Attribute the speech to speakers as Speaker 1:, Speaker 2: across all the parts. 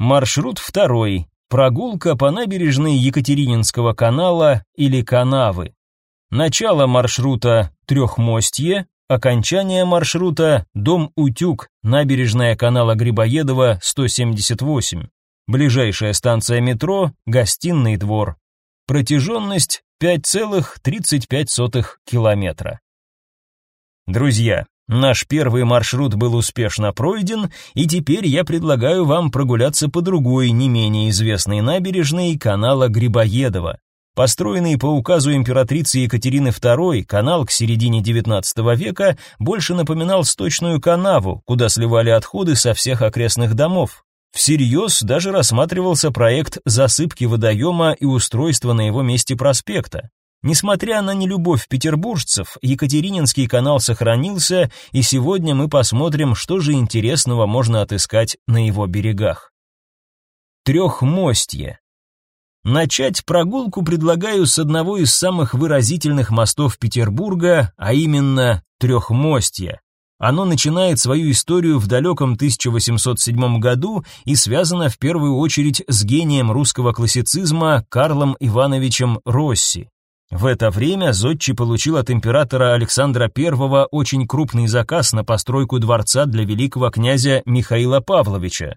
Speaker 1: Маршрут второй. Прогулка по набережной Екатерининского канала или канавы. Начало маршрута Трехмостье, окончание маршрута Дом Утюг, набережная канала Грибоедова 178. Ближайшая станция метро Гостинный двор. Протяженность 5,35 километра. Друзья, Наш первый маршрут был успешно пройден, и теперь я предлагаю вам прогуляться по другой, не менее известной набережной канала Грибоедова. Построенный по указу императрицы Екатерины II, канал к середине XIX века больше напоминал сточную канаву, куда сливали отходы со всех окрестных домов. Всерьез даже рассматривался проект засыпки водоема и устройства на его месте проспекта. Несмотря на нелюбовь петербуржцев, Екатерининский канал сохранился, и сегодня мы посмотрим, что же интересного можно отыскать на его берегах. Трехмостье. Начать прогулку предлагаю с одного из самых выразительных мостов Петербурга, а именно Трехмостье. Оно начинает свою историю в далеком 1807 году и связано в первую очередь с гением русского классицизма Карлом Ивановичем Росси. В это время Зодчий получил от императора Александра I очень крупный заказ на постройку дворца для великого князя Михаила Павловича.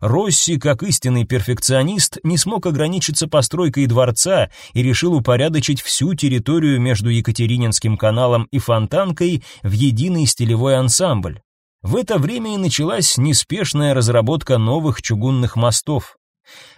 Speaker 1: Росси, как истинный перфекционист, не смог ограничиться постройкой дворца и решил упорядочить всю территорию между Екатерининским каналом и Фонтанкой в единый стилевой ансамбль. В это время и началась неспешная разработка новых чугунных мостов.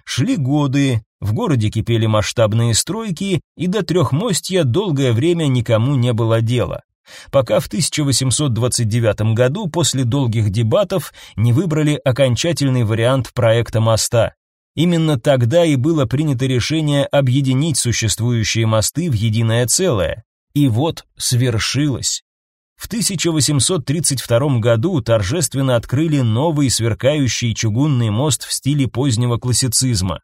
Speaker 1: Шли годы, в городе кипели масштабные стройки, и до трех Трехмостья долгое время никому не было дела. Пока в 1829 году после долгих дебатов не выбрали окончательный вариант проекта моста. Именно тогда и было принято решение объединить существующие мосты в единое целое. И вот свершилось. В 1832 году торжественно открыли новый сверкающий чугунный мост в стиле позднего классицизма.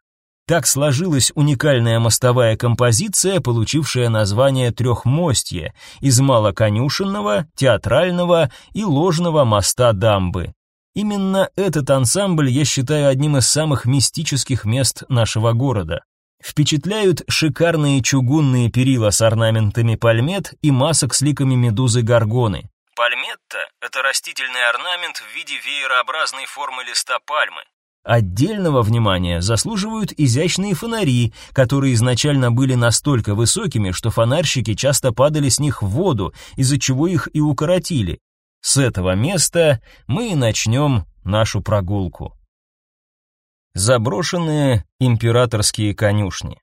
Speaker 1: Так сложилась уникальная мостовая композиция, получившая название «Трехмостье» из малоконюшенного, театрального и ложного моста дамбы. Именно этот ансамбль я считаю одним из самых мистических мест нашего города. Впечатляют шикарные чугунные перила с орнаментами пальмет и масок с ликами медузы горгоны. Пальметта – это растительный орнамент в виде веерообразной формы листа пальмы. Отдельного внимания заслуживают изящные фонари, которые изначально были настолько высокими, что фонарщики часто падали с них в воду, из-за чего их и укоротили. С этого места мы и начнем нашу прогулку заброшенные императорские конюшни.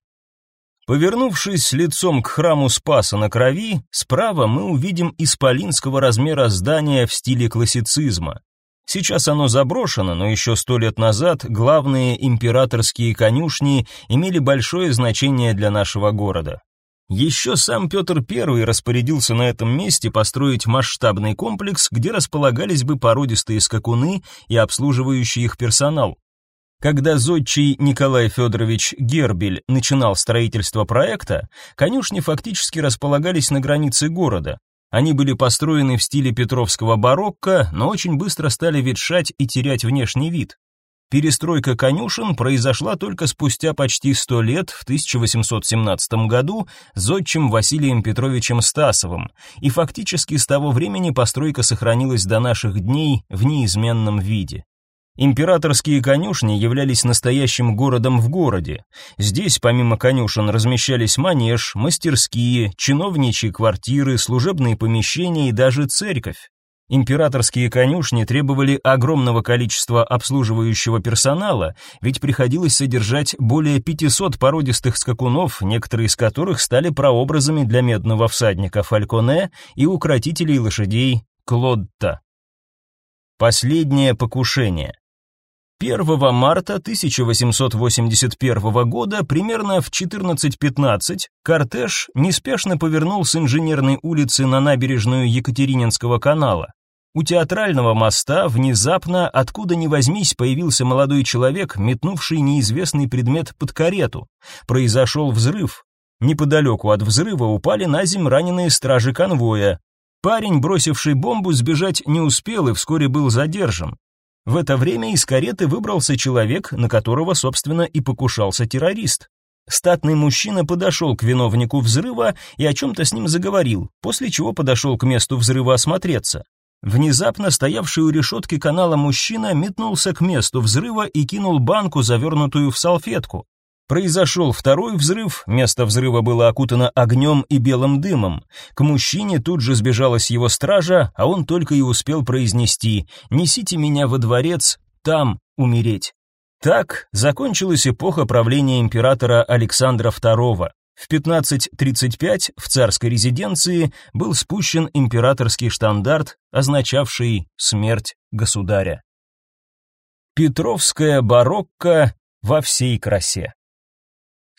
Speaker 1: Повернувшись лицом к храму Спаса на Крови, справа мы увидим исполинского размера здание в стиле классицизма. Сейчас оно заброшено, но еще сто лет назад главные императорские конюшни имели большое значение для нашего города. Еще сам Петр I распорядился на этом месте построить масштабный комплекс, где располагались бы породистые скакуны и обслуживающий их персонал. Когда зодчий Николай Федорович Гербель начинал строительство проекта, конюшни фактически располагались на границе города. Они были построены в стиле петровского барокко, но очень быстро стали ветшать и терять внешний вид. Перестройка конюшен произошла только спустя почти сто лет, в 1817 году, зодчим Василием Петровичем Стасовым, и фактически с того времени постройка сохранилась до наших дней в неизменном виде. Императорские конюшни являлись настоящим городом в городе. Здесь, помимо конюшен, размещались манеж, мастерские, чиновничьи квартиры, служебные помещения и даже церковь. Императорские конюшни требовали огромного количества обслуживающего персонала, ведь приходилось содержать более 500 породистых скакунов, некоторые из которых стали прообразами для медного всадника Фальконе и укротителей лошадей Клодта. Последнее покушение. 1 марта 1881 года, примерно в 14.15, кортеж неспешно повернул с Инженерной улицы на набережную Екатерининского канала. У театрального моста внезапно, откуда ни возьмись, появился молодой человек, метнувший неизвестный предмет под карету. Произошел взрыв. Неподалеку от взрыва упали на землю раненые стражи конвоя. Парень, бросивший бомбу, сбежать не успел и вскоре был задержан. В это время из кареты выбрался человек, на которого, собственно, и покушался террорист. Статный мужчина подошел к виновнику взрыва и о чем-то с ним заговорил, после чего подошел к месту взрыва осмотреться. Внезапно стоявший у решетки канала мужчина метнулся к месту взрыва и кинул банку, завернутую в салфетку. Произошел второй взрыв, место взрыва было окутано огнем и белым дымом. К мужчине тут же сбежалась его стража, а он только и успел произнести «Несите меня во дворец, там умереть». Так закончилась эпоха правления императора Александра II. В 1535 в царской резиденции был спущен императорский штандарт, означавший смерть государя. Петровская барокко во всей красе.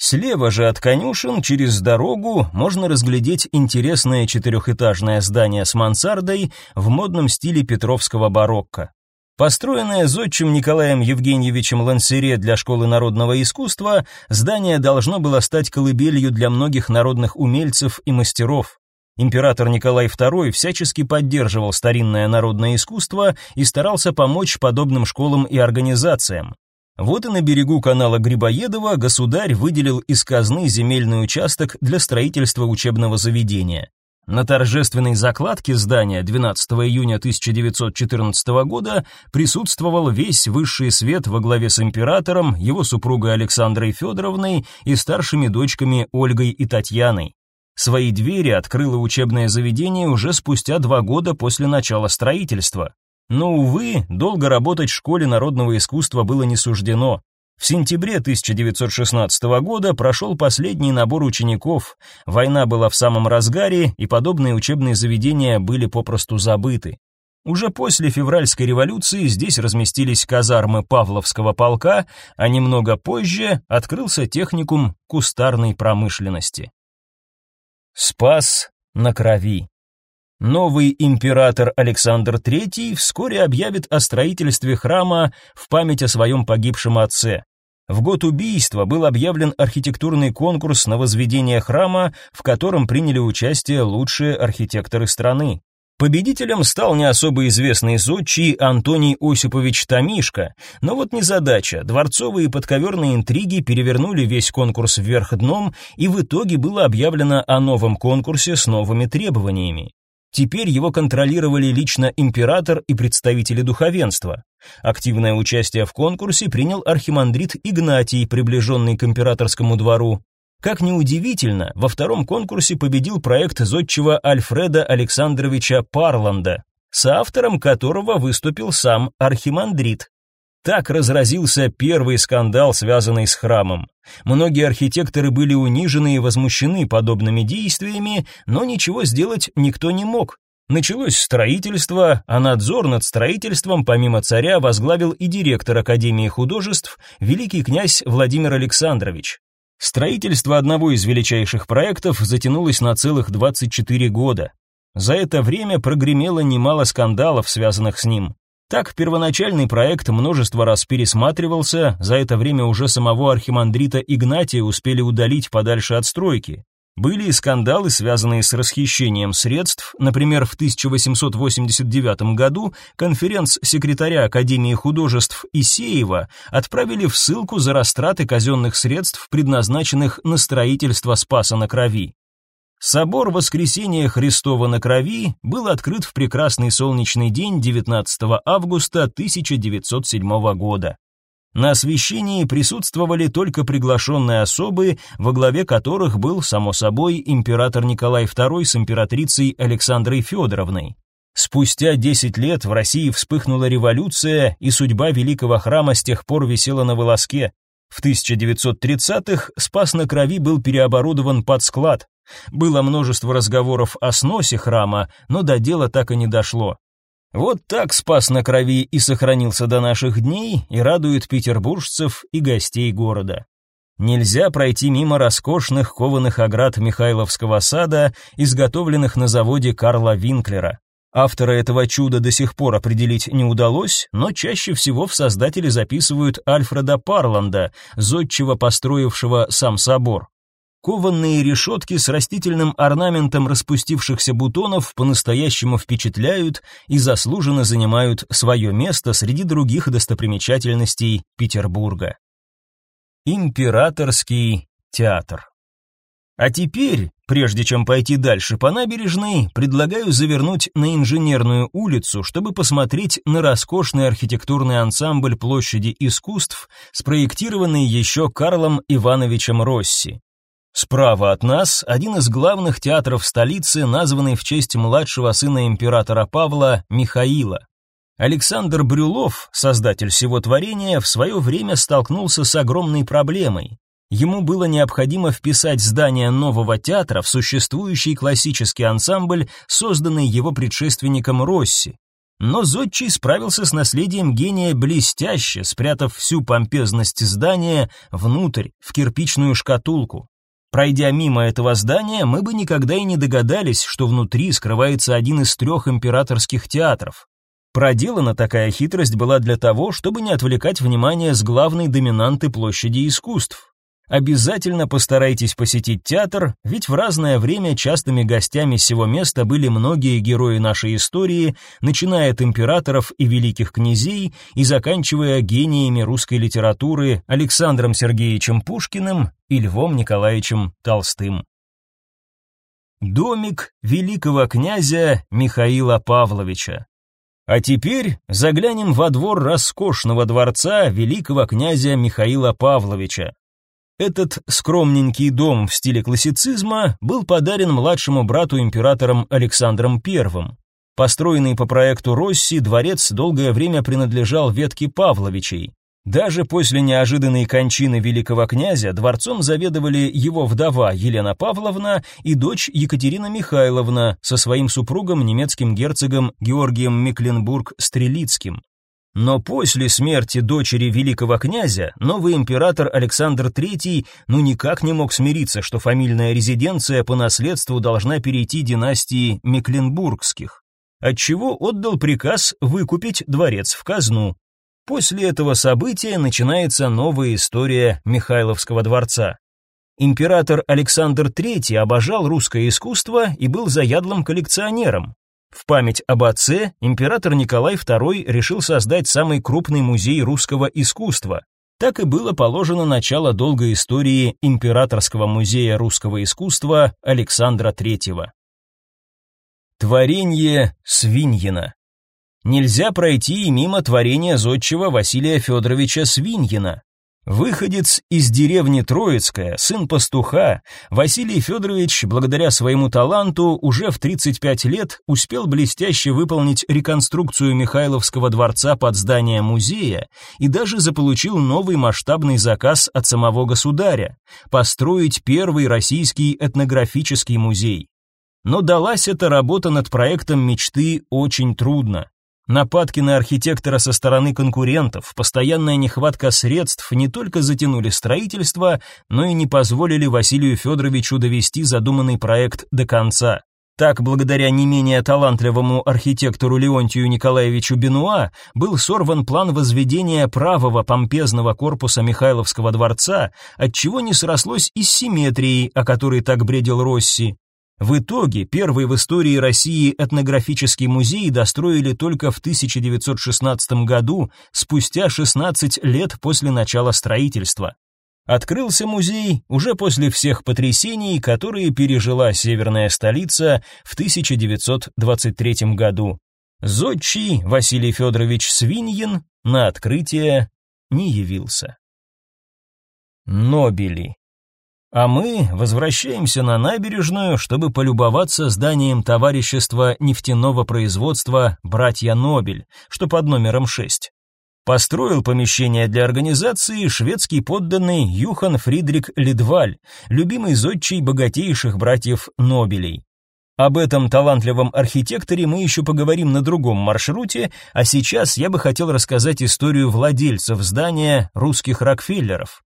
Speaker 1: Слева же от конюшен через дорогу можно разглядеть интересное четырехэтажное здание с мансардой в модном стиле петровского барокко. Построенное зодчим Николаем Евгеньевичем Лансере для школы народного искусства, здание должно было стать колыбелью для многих народных умельцев и мастеров. Император Николай II всячески поддерживал старинное народное искусство и старался помочь подобным школам и организациям. Вот и на берегу канала Грибоедова государь выделил из казны земельный участок для строительства учебного заведения. На торжественной закладке здания 12 июня 1914 года присутствовал весь высший свет во главе с императором, его супругой Александрой Федоровной и старшими дочками Ольгой и Татьяной. Свои двери открыло учебное заведение уже спустя два года после начала строительства. Но, увы, долго работать в школе народного искусства было не суждено. В сентябре 1916 года прошел последний набор учеников, война была в самом разгаре, и подобные учебные заведения были попросту забыты. Уже после февральской революции здесь разместились казармы Павловского полка, а немного позже открылся техникум кустарной промышленности. Спас на крови. Новый император Александр III вскоре объявит о строительстве храма в память о своем погибшем отце. В год убийства был объявлен архитектурный конкурс на возведение храма, в котором приняли участие лучшие архитекторы страны. Победителем стал не особо известный зодчий Антоний Осипович Томишко, но вот незадача, дворцовые и подковерные интриги перевернули весь конкурс вверх дном, и в итоге было объявлено о новом конкурсе с новыми требованиями. Теперь его контролировали лично император и представители духовенства. Активное участие в конкурсе принял архимандрит Игнатий, приближенный к императорскому двору. Как ни удивительно, во втором конкурсе победил проект зодчего Альфреда Александровича Парланда, соавтором которого выступил сам архимандрит. Так разразился первый скандал, связанный с храмом. Многие архитекторы были унижены и возмущены подобными действиями, но ничего сделать никто не мог. Началось строительство, а надзор над строительством помимо царя возглавил и директор Академии художеств, великий князь Владимир Александрович. Строительство одного из величайших проектов затянулось на целых 24 года. За это время прогремело немало скандалов, связанных с ним. Так, первоначальный проект множество раз пересматривался, за это время уже самого архимандрита Игнатия успели удалить подальше от стройки. Были и скандалы, связанные с расхищением средств, например, в 1889 году конференц-секретаря Академии художеств Исеева отправили в ссылку за растраты казенных средств, предназначенных на строительство Спаса на Крови. Собор Воскресения Христова на Крови был открыт в прекрасный солнечный день 19 августа 1907 года. На освящении присутствовали только приглашенные особы, во главе которых был, само собой, император Николай II с императрицей Александрой Федоровной. Спустя 10 лет в России вспыхнула революция, и судьба великого храма с тех пор висела на волоске. В 1930-х Спас на Крови был переоборудован под склад, было множество разговоров о сносе храма, но до дела так и не дошло. Вот так спас на крови и сохранился до наших дней и радует петербуржцев и гостей города. Нельзя пройти мимо роскошных кованых оград Михайловского сада, изготовленных на заводе Карла Винклера. Автора этого чуда до сих пор определить не удалось, но чаще всего в создатели записывают Альфреда Парланда, зодчего построившего сам собор. Кованные решетки с растительным орнаментом распустившихся бутонов по-настоящему впечатляют и заслуженно занимают свое место среди других достопримечательностей Петербурга. Императорский театр. А теперь, прежде чем пойти дальше по набережной, предлагаю завернуть на Инженерную улицу, чтобы посмотреть на роскошный архитектурный ансамбль площади искусств, спроектированный еще Карлом Ивановичем Росси. Справа от нас один из главных театров столицы, названный в честь младшего сына императора Павла Михаила. Александр Брюлов, создатель всего творения, в свое время столкнулся с огромной проблемой. Ему было необходимо вписать здание нового театра в существующий классический ансамбль, созданный его предшественником Росси. Но Зодчий справился с наследием гения блестяще, спрятав всю помпезность здания внутрь, в кирпичную шкатулку. Пройдя мимо этого здания, мы бы никогда и не догадались, что внутри скрывается один из трех императорских театров. Проделана такая хитрость была для того, чтобы не отвлекать внимание с главной доминанты площади искусств. Обязательно постарайтесь посетить театр, ведь в разное время частыми гостями сего места были многие герои нашей истории, начиная от императоров и великих князей и заканчивая гениями русской литературы Александром Сергеевичем Пушкиным и Львом Николаевичем Толстым. Домик великого князя Михаила Павловича. А теперь заглянем во двор роскошного дворца великого князя Михаила Павловича. Этот скромненький дом в стиле классицизма был подарен младшему брату императором Александром I. Построенный по проекту Росси, дворец долгое время принадлежал ветке Павловичей. Даже после неожиданной кончины великого князя дворцом заведовали его вдова Елена Павловна и дочь Екатерина Михайловна со своим супругом немецким герцогом Георгием Мекленбург-Стрелицким. Но после смерти дочери великого князя новый император Александр III ну никак не мог смириться, что фамильная резиденция по наследству должна перейти династии Мекленбургских, отчего отдал приказ выкупить дворец в казну. После этого события начинается новая история Михайловского дворца. Император Александр III обожал русское искусство и был заядлым коллекционером, в память об отце император Николай II решил создать самый крупный музей русского искусства. Так и было положено начало долгой истории Императорского музея русского искусства Александра III. Творение Свиньина нельзя пройти и мимо творения зодчего Василия Федоровича Свиньина. Выходец из деревни Троицкая, сын пастуха, Василий Федорович, благодаря своему таланту, уже в 35 лет успел блестяще выполнить реконструкцию Михайловского дворца под здание музея и даже заполучил новый масштабный заказ от самого государя – построить первый российский этнографический музей. Но далась эта работа над проектом мечты очень трудно. Нападки на архитектора со стороны конкурентов, постоянная нехватка средств не только затянули строительство, но и не позволили Василию Федоровичу довести задуманный проект до конца. Так, благодаря не менее талантливому архитектору Леонтию Николаевичу Бенуа, был сорван план возведения правого помпезного корпуса Михайловского дворца, отчего не срослось и с симметрией, о которой так бредил Росси. В итоге первый в истории России этнографический музей достроили только в 1916 году, спустя 16 лет после начала строительства. Открылся музей уже после всех потрясений, которые пережила северная столица в 1923 году. Зодчий Василий Федорович Свиньин на открытие не явился. Нобели а мы возвращаемся на набережную, чтобы полюбоваться зданием товарищества нефтяного производства «Братья Нобель», что под номером 6. Построил помещение для организации шведский подданный Юхан Фридрик Лидваль, любимый зодчий богатейших братьев Нобелей. Об этом талантливом архитекторе мы еще поговорим на другом маршруте, а сейчас я бы хотел рассказать историю владельцев здания русских Рокфеллеров.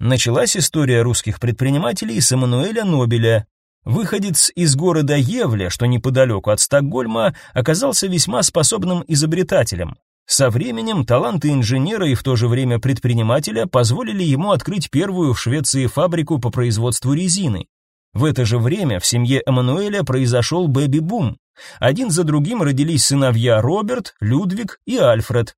Speaker 1: Началась история русских предпринимателей с Эммануэля Нобеля. Выходец из города Евле, что неподалеку от Стокгольма, оказался весьма способным изобретателем. Со временем таланты инженера и в то же время предпринимателя позволили ему открыть первую в Швеции фабрику по производству резины. В это же время в семье Эммануэля произошел бэби-бум. Один за другим родились сыновья Роберт, Людвиг и Альфред.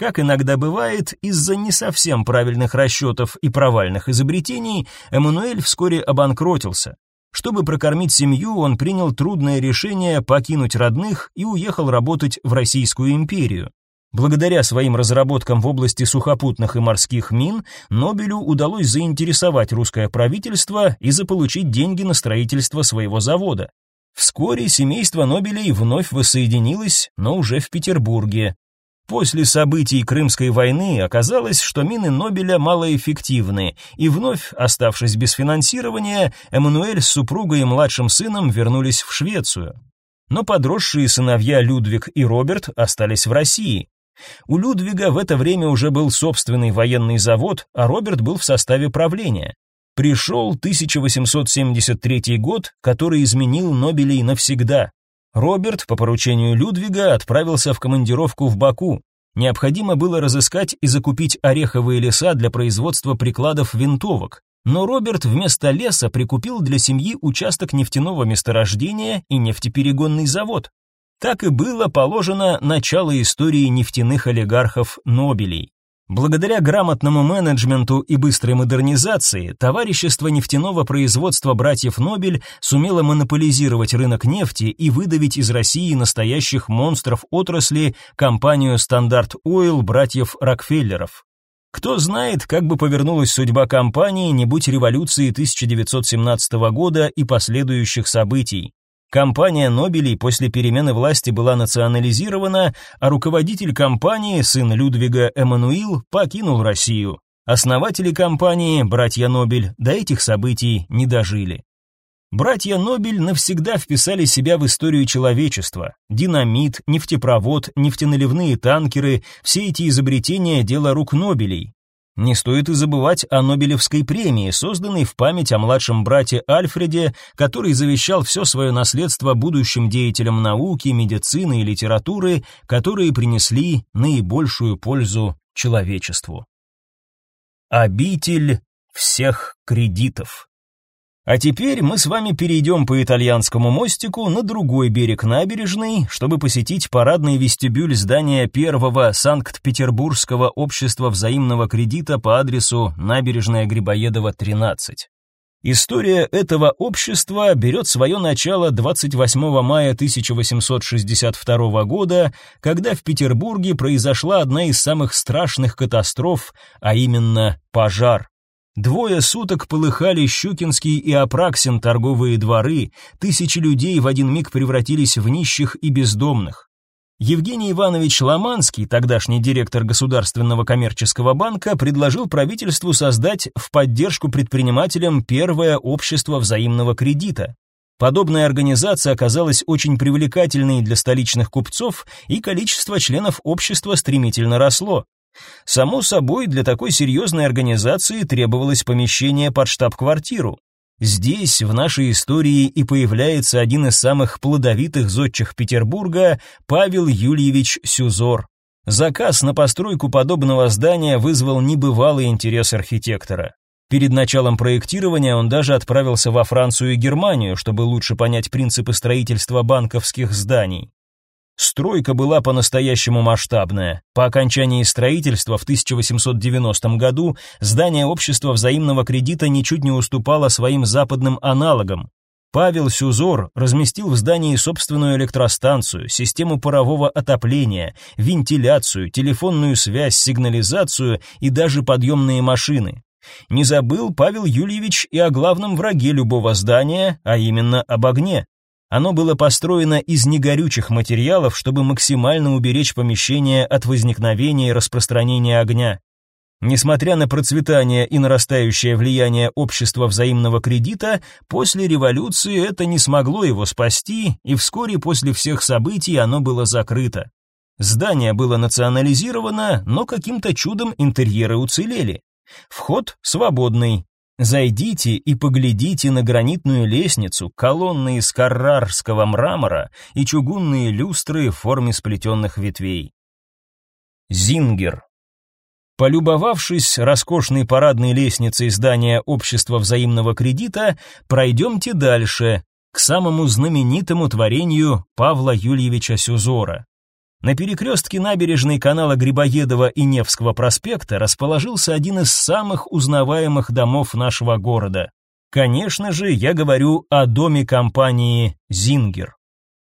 Speaker 1: Как иногда бывает, из-за не совсем правильных расчетов и провальных изобретений Эммануэль вскоре обанкротился. Чтобы прокормить семью, он принял трудное решение покинуть родных и уехал работать в Российскую империю. Благодаря своим разработкам в области сухопутных и морских мин, Нобелю удалось заинтересовать русское правительство и заполучить деньги на строительство своего завода. Вскоре семейство Нобелей вновь воссоединилось, но уже в Петербурге. После событий Крымской войны оказалось, что мины Нобеля малоэффективны, и вновь, оставшись без финансирования, Эммануэль с супругой и младшим сыном вернулись в Швецию. Но подросшие сыновья Людвиг и Роберт остались в России. У Людвига в это время уже был собственный военный завод, а Роберт был в составе правления. Пришел 1873 год, который изменил Нобелей навсегда. Роберт по поручению Людвига отправился в командировку в Баку. Необходимо было разыскать и закупить ореховые леса для производства прикладов винтовок. Но Роберт вместо леса прикупил для семьи участок нефтяного месторождения и нефтеперегонный завод. Так и было положено начало истории нефтяных олигархов Нобелей. Благодаря грамотному менеджменту и быстрой модернизации, товарищество нефтяного производства братьев Нобель сумело монополизировать рынок нефти и выдавить из России настоящих монстров отрасли компанию Стандарт Ойл братьев Рокфеллеров. Кто знает, как бы повернулась судьба компании, не будь революции 1917 года и последующих событий. Компания Нобелей после перемены власти была национализирована, а руководитель компании, сын Людвига Эммануил, покинул Россию. Основатели компании, братья Нобель, до этих событий не дожили. Братья Нобель навсегда вписали себя в историю человечества. Динамит, нефтепровод, нефтеналивные танкеры – все эти изобретения – дело рук Нобелей. Не стоит и забывать о Нобелевской премии, созданной в память о младшем брате Альфреде, который завещал все свое наследство будущим деятелям науки, медицины и литературы, которые принесли наибольшую пользу человечеству. Обитель всех кредитов. А теперь мы с вами перейдем по итальянскому мостику на другой берег набережной, чтобы посетить парадный вестибюль здания первого Санкт-Петербургского общества взаимного кредита по адресу набережная Грибоедова, 13. История этого общества берет свое начало 28 мая 1862 года, когда в Петербурге произошла одна из самых страшных катастроф, а именно пожар. Двое суток полыхали Щукинский и Апраксин торговые дворы, тысячи людей в один миг превратились в нищих и бездомных. Евгений Иванович Ломанский, тогдашний директор Государственного коммерческого банка, предложил правительству создать в поддержку предпринимателям первое общество взаимного кредита. Подобная организация оказалась очень привлекательной для столичных купцов, и количество членов общества стремительно росло. Само собой, для такой серьезной организации требовалось помещение под штаб-квартиру. Здесь в нашей истории и появляется один из самых плодовитых зодчих Петербурга Павел Юльевич Сюзор. Заказ на постройку подобного здания вызвал небывалый интерес архитектора. Перед началом проектирования он даже отправился во Францию и Германию, чтобы лучше понять принципы строительства банковских зданий. Стройка была по-настоящему масштабная. По окончании строительства в 1890 году здание общества взаимного кредита ничуть не уступало своим западным аналогам. Павел Сюзор разместил в здании собственную электростанцию, систему парового отопления, вентиляцию, телефонную связь, сигнализацию и даже подъемные машины. Не забыл Павел Юльевич и о главном враге любого здания, а именно об огне. Оно было построено из негорючих материалов, чтобы максимально уберечь помещение от возникновения и распространения огня. Несмотря на процветание и нарастающее влияние общества взаимного кредита, после революции это не смогло его спасти, и вскоре после всех событий оно было закрыто. Здание было национализировано, но каким-то чудом интерьеры уцелели. Вход свободный, Зайдите и поглядите на гранитную лестницу, колонны из каррарского мрамора и чугунные люстры в форме сплетенных ветвей. Зингер. Полюбовавшись роскошной парадной лестницей здания Общества взаимного кредита, пройдемте дальше, к самому знаменитому творению Павла Юльевича Сюзора на перекрестке набережной канала Грибоедова и Невского проспекта расположился один из самых узнаваемых домов нашего города. Конечно же, я говорю о доме компании «Зингер».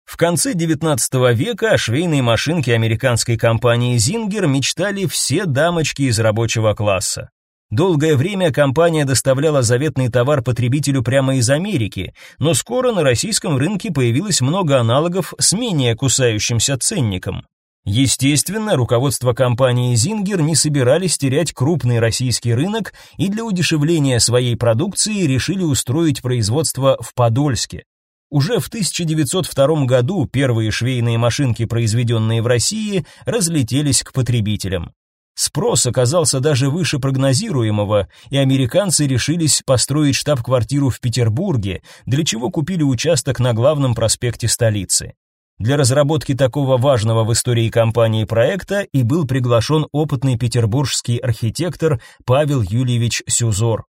Speaker 1: В конце XIX века о швейной машинке американской компании «Зингер» мечтали все дамочки из рабочего класса. Долгое время компания доставляла заветный товар потребителю прямо из Америки, но скоро на российском рынке появилось много аналогов с менее кусающимся ценником. Естественно, руководство компании Зингер не собирались терять крупный российский рынок и для удешевления своей продукции решили устроить производство в Подольске. Уже в 1902 году первые швейные машинки, произведенные в России, разлетелись к потребителям. Спрос оказался даже выше прогнозируемого, и американцы решились построить штаб-квартиру в Петербурге, для чего купили участок на главном проспекте столицы. Для разработки такого важного в истории компании проекта и был приглашен опытный петербургский архитектор Павел Юльевич Сюзор.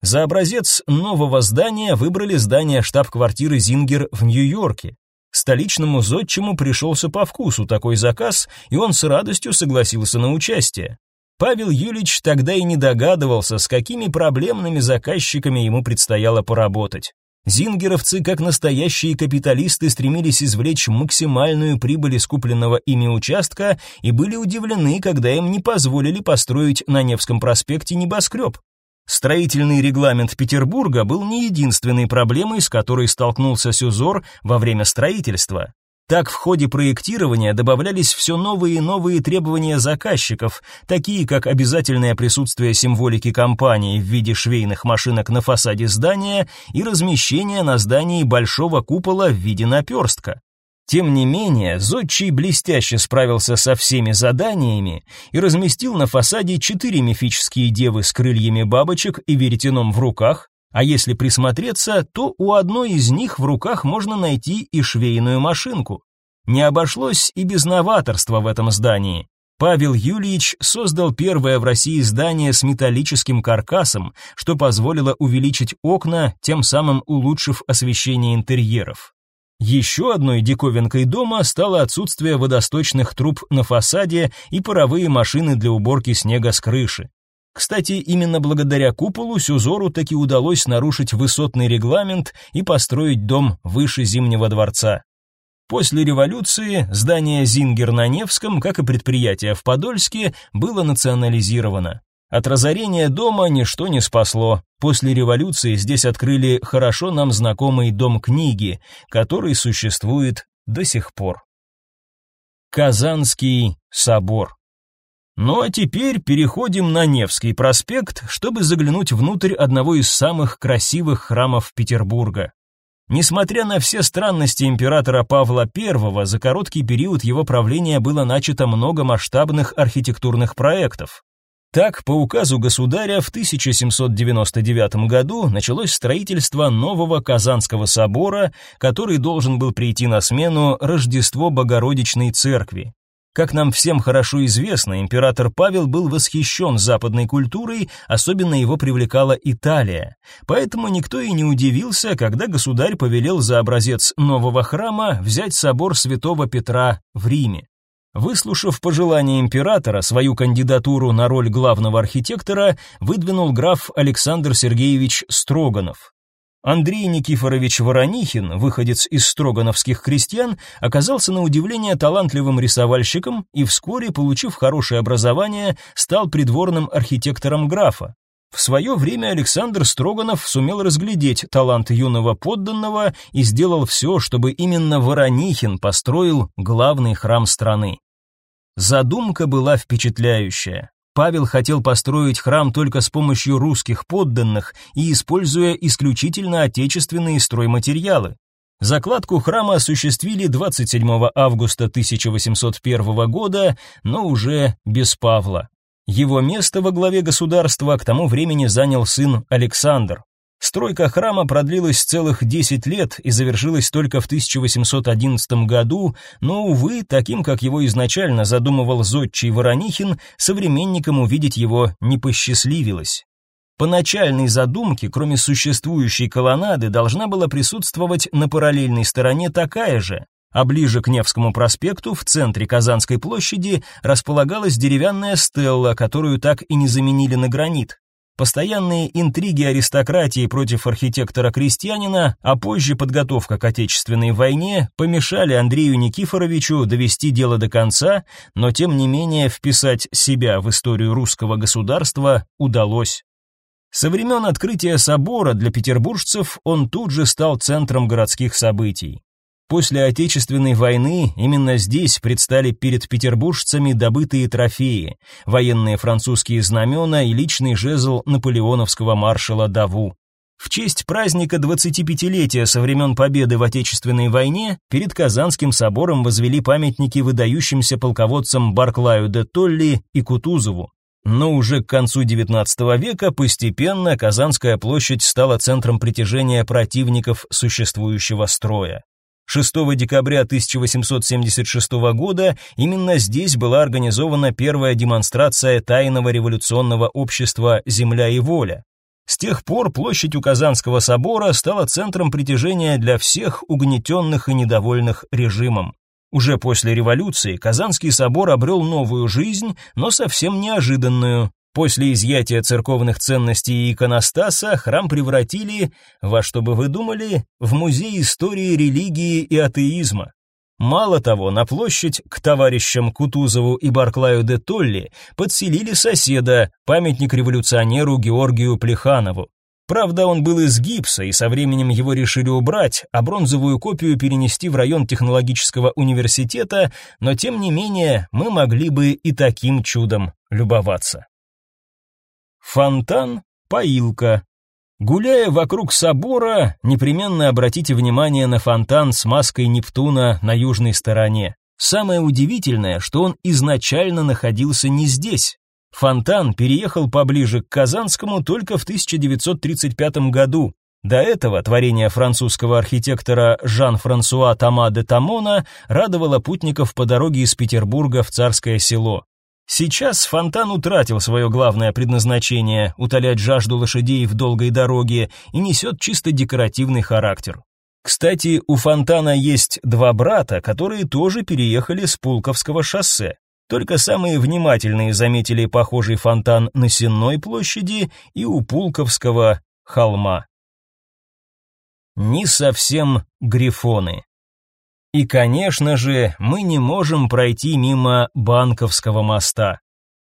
Speaker 1: За образец нового здания выбрали здание штаб-квартиры Зингер в Нью-Йорке. Столичному зодчему пришелся по вкусу такой заказ, и он с радостью согласился на участие. Павел Юлич тогда и не догадывался, с какими проблемными заказчиками ему предстояло поработать. Зингеровцы, как настоящие капиталисты, стремились извлечь максимальную прибыль из купленного ими участка и были удивлены, когда им не позволили построить на Невском проспекте небоскреб. Строительный регламент Петербурга был не единственной проблемой, с которой столкнулся Сюзор во время строительства. Так в ходе проектирования добавлялись все новые и новые требования заказчиков, такие как обязательное присутствие символики компании в виде швейных машинок на фасаде здания и размещение на здании большого купола в виде наперстка. Тем не менее, Зодчий блестяще справился со всеми заданиями и разместил на фасаде четыре мифические девы с крыльями бабочек и веретеном в руках, а если присмотреться, то у одной из них в руках можно найти и швейную машинку. Не обошлось и без новаторства в этом здании. Павел Юльевич создал первое в России здание с металлическим каркасом, что позволило увеличить окна, тем самым улучшив освещение интерьеров. Еще одной диковинкой дома стало отсутствие водосточных труб на фасаде и паровые машины для уборки снега с крыши. Кстати, именно благодаря куполу Сюзору таки удалось нарушить высотный регламент и построить дом выше Зимнего дворца. После революции здание Зингер на Невском, как и предприятие в Подольске, было национализировано. От разорения дома ничто не спасло. После революции здесь открыли хорошо нам знакомый дом книги, который существует до сих пор. Казанский собор. Ну а теперь переходим на Невский проспект, чтобы заглянуть внутрь одного из самых красивых храмов Петербурга. Несмотря на все странности императора Павла I, за короткий период его правления было начато много масштабных архитектурных проектов. Так, по указу государя в 1799 году началось строительство нового Казанского собора, который должен был прийти на смену Рождество Богородичной церкви. Как нам всем хорошо известно, император Павел был восхищен западной культурой, особенно его привлекала Италия. Поэтому никто и не удивился, когда государь повелел за образец нового храма взять собор Святого Петра в Риме. Выслушав пожелание императора, свою кандидатуру на роль главного архитектора выдвинул граф Александр Сергеевич Строганов. Андрей Никифорович Воронихин, выходец из строгановских крестьян, оказался на удивление талантливым рисовальщиком и вскоре, получив хорошее образование, стал придворным архитектором графа. В свое время Александр Строганов сумел разглядеть талант юного подданного и сделал все, чтобы именно Воронихин построил главный храм страны. Задумка была впечатляющая. Павел хотел построить храм только с помощью русских подданных и используя исключительно отечественные стройматериалы. Закладку храма осуществили 27 августа 1801 года, но уже без Павла. Его место во главе государства к тому времени занял сын Александр. Стройка храма продлилась целых 10 лет и завершилась только в 1811 году, но, увы, таким, как его изначально задумывал зодчий Воронихин, современникам увидеть его не посчастливилось. По начальной задумке, кроме существующей колоннады, должна была присутствовать на параллельной стороне такая же, а ближе к Невскому проспекту, в центре Казанской площади, располагалась деревянная стелла, которую так и не заменили на гранит. Постоянные интриги аристократии против архитектора-крестьянина, а позже подготовка к Отечественной войне помешали Андрею Никифоровичу довести дело до конца, но тем не менее вписать себя в историю русского государства удалось. Со времен открытия собора для петербуржцев он тут же стал центром городских событий. После Отечественной войны именно здесь предстали перед петербуржцами добытые трофеи: военные французские знамена и личный жезл наполеоновского маршала Даву. В честь праздника 25-летия со времен победы в Отечественной войне перед Казанским собором возвели памятники выдающимся полководцам Барклаю де Толли и Кутузову. Но уже к концу XIX века постепенно Казанская площадь стала центром притяжения противников существующего строя. 6 декабря 1876 года именно здесь была организована первая демонстрация тайного революционного общества «Земля и воля». С тех пор площадь у Казанского собора стала центром притяжения для всех угнетенных и недовольных режимом. Уже после революции Казанский собор обрел новую жизнь, но совсем неожиданную. После изъятия церковных ценностей и иконостаса храм превратили во что бы вы думали, в музей истории религии и атеизма. Мало того, на площадь к товарищам Кутузову и Барклаю де Толли подселили соседа, памятник революционеру Георгию Плеханову. Правда, он был из гипса, и со временем его решили убрать, а бронзовую копию перенести в район технологического университета, но тем не менее мы могли бы и таким чудом любоваться. Фонтан, поилка. Гуляя вокруг собора, непременно обратите внимание на фонтан с маской Нептуна на южной стороне. Самое удивительное, что он изначально находился не здесь. Фонтан переехал поближе к Казанскому только в 1935 году. До этого творение французского архитектора Жан-Франсуа Тома де Тамона радовало путников по дороге из Петербурга в Царское село. Сейчас фонтан утратил свое главное предназначение — утолять жажду лошадей в долгой дороге и несет чисто декоративный характер. Кстати, у фонтана есть два брата, которые тоже переехали с Пулковского шоссе. Только самые внимательные заметили похожий фонтан на Сенной площади и у Пулковского холма. Не совсем грифоны. И, конечно же, мы не можем пройти мимо Банковского моста.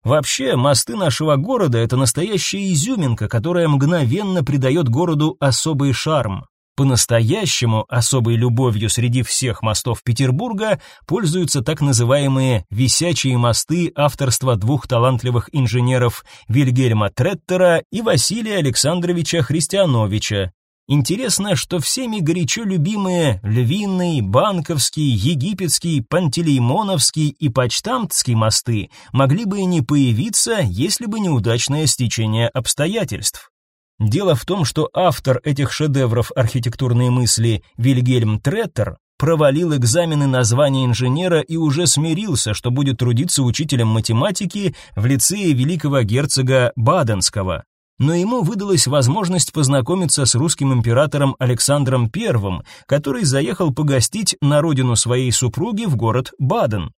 Speaker 1: Вообще, мосты нашего города – это настоящая изюминка, которая мгновенно придает городу особый шарм. По-настоящему особой любовью среди всех мостов Петербурга пользуются так называемые «висячие мосты» авторства двух талантливых инженеров Вильгельма Треттера и Василия Александровича Христиановича, Интересно, что всеми горячо любимые Львиный, Банковский, Египетский, Пантелеймоновский и Почтамтский мосты могли бы и не появиться, если бы неудачное стечение обстоятельств. Дело в том, что автор этих шедевров архитектурной мысли Вильгельм Треттер провалил экзамены на звание инженера и уже смирился, что будет трудиться учителем математики в лицее великого герцога Баденского но ему выдалась возможность познакомиться с русским императором Александром I, который заехал погостить на родину своей супруги в город Баден.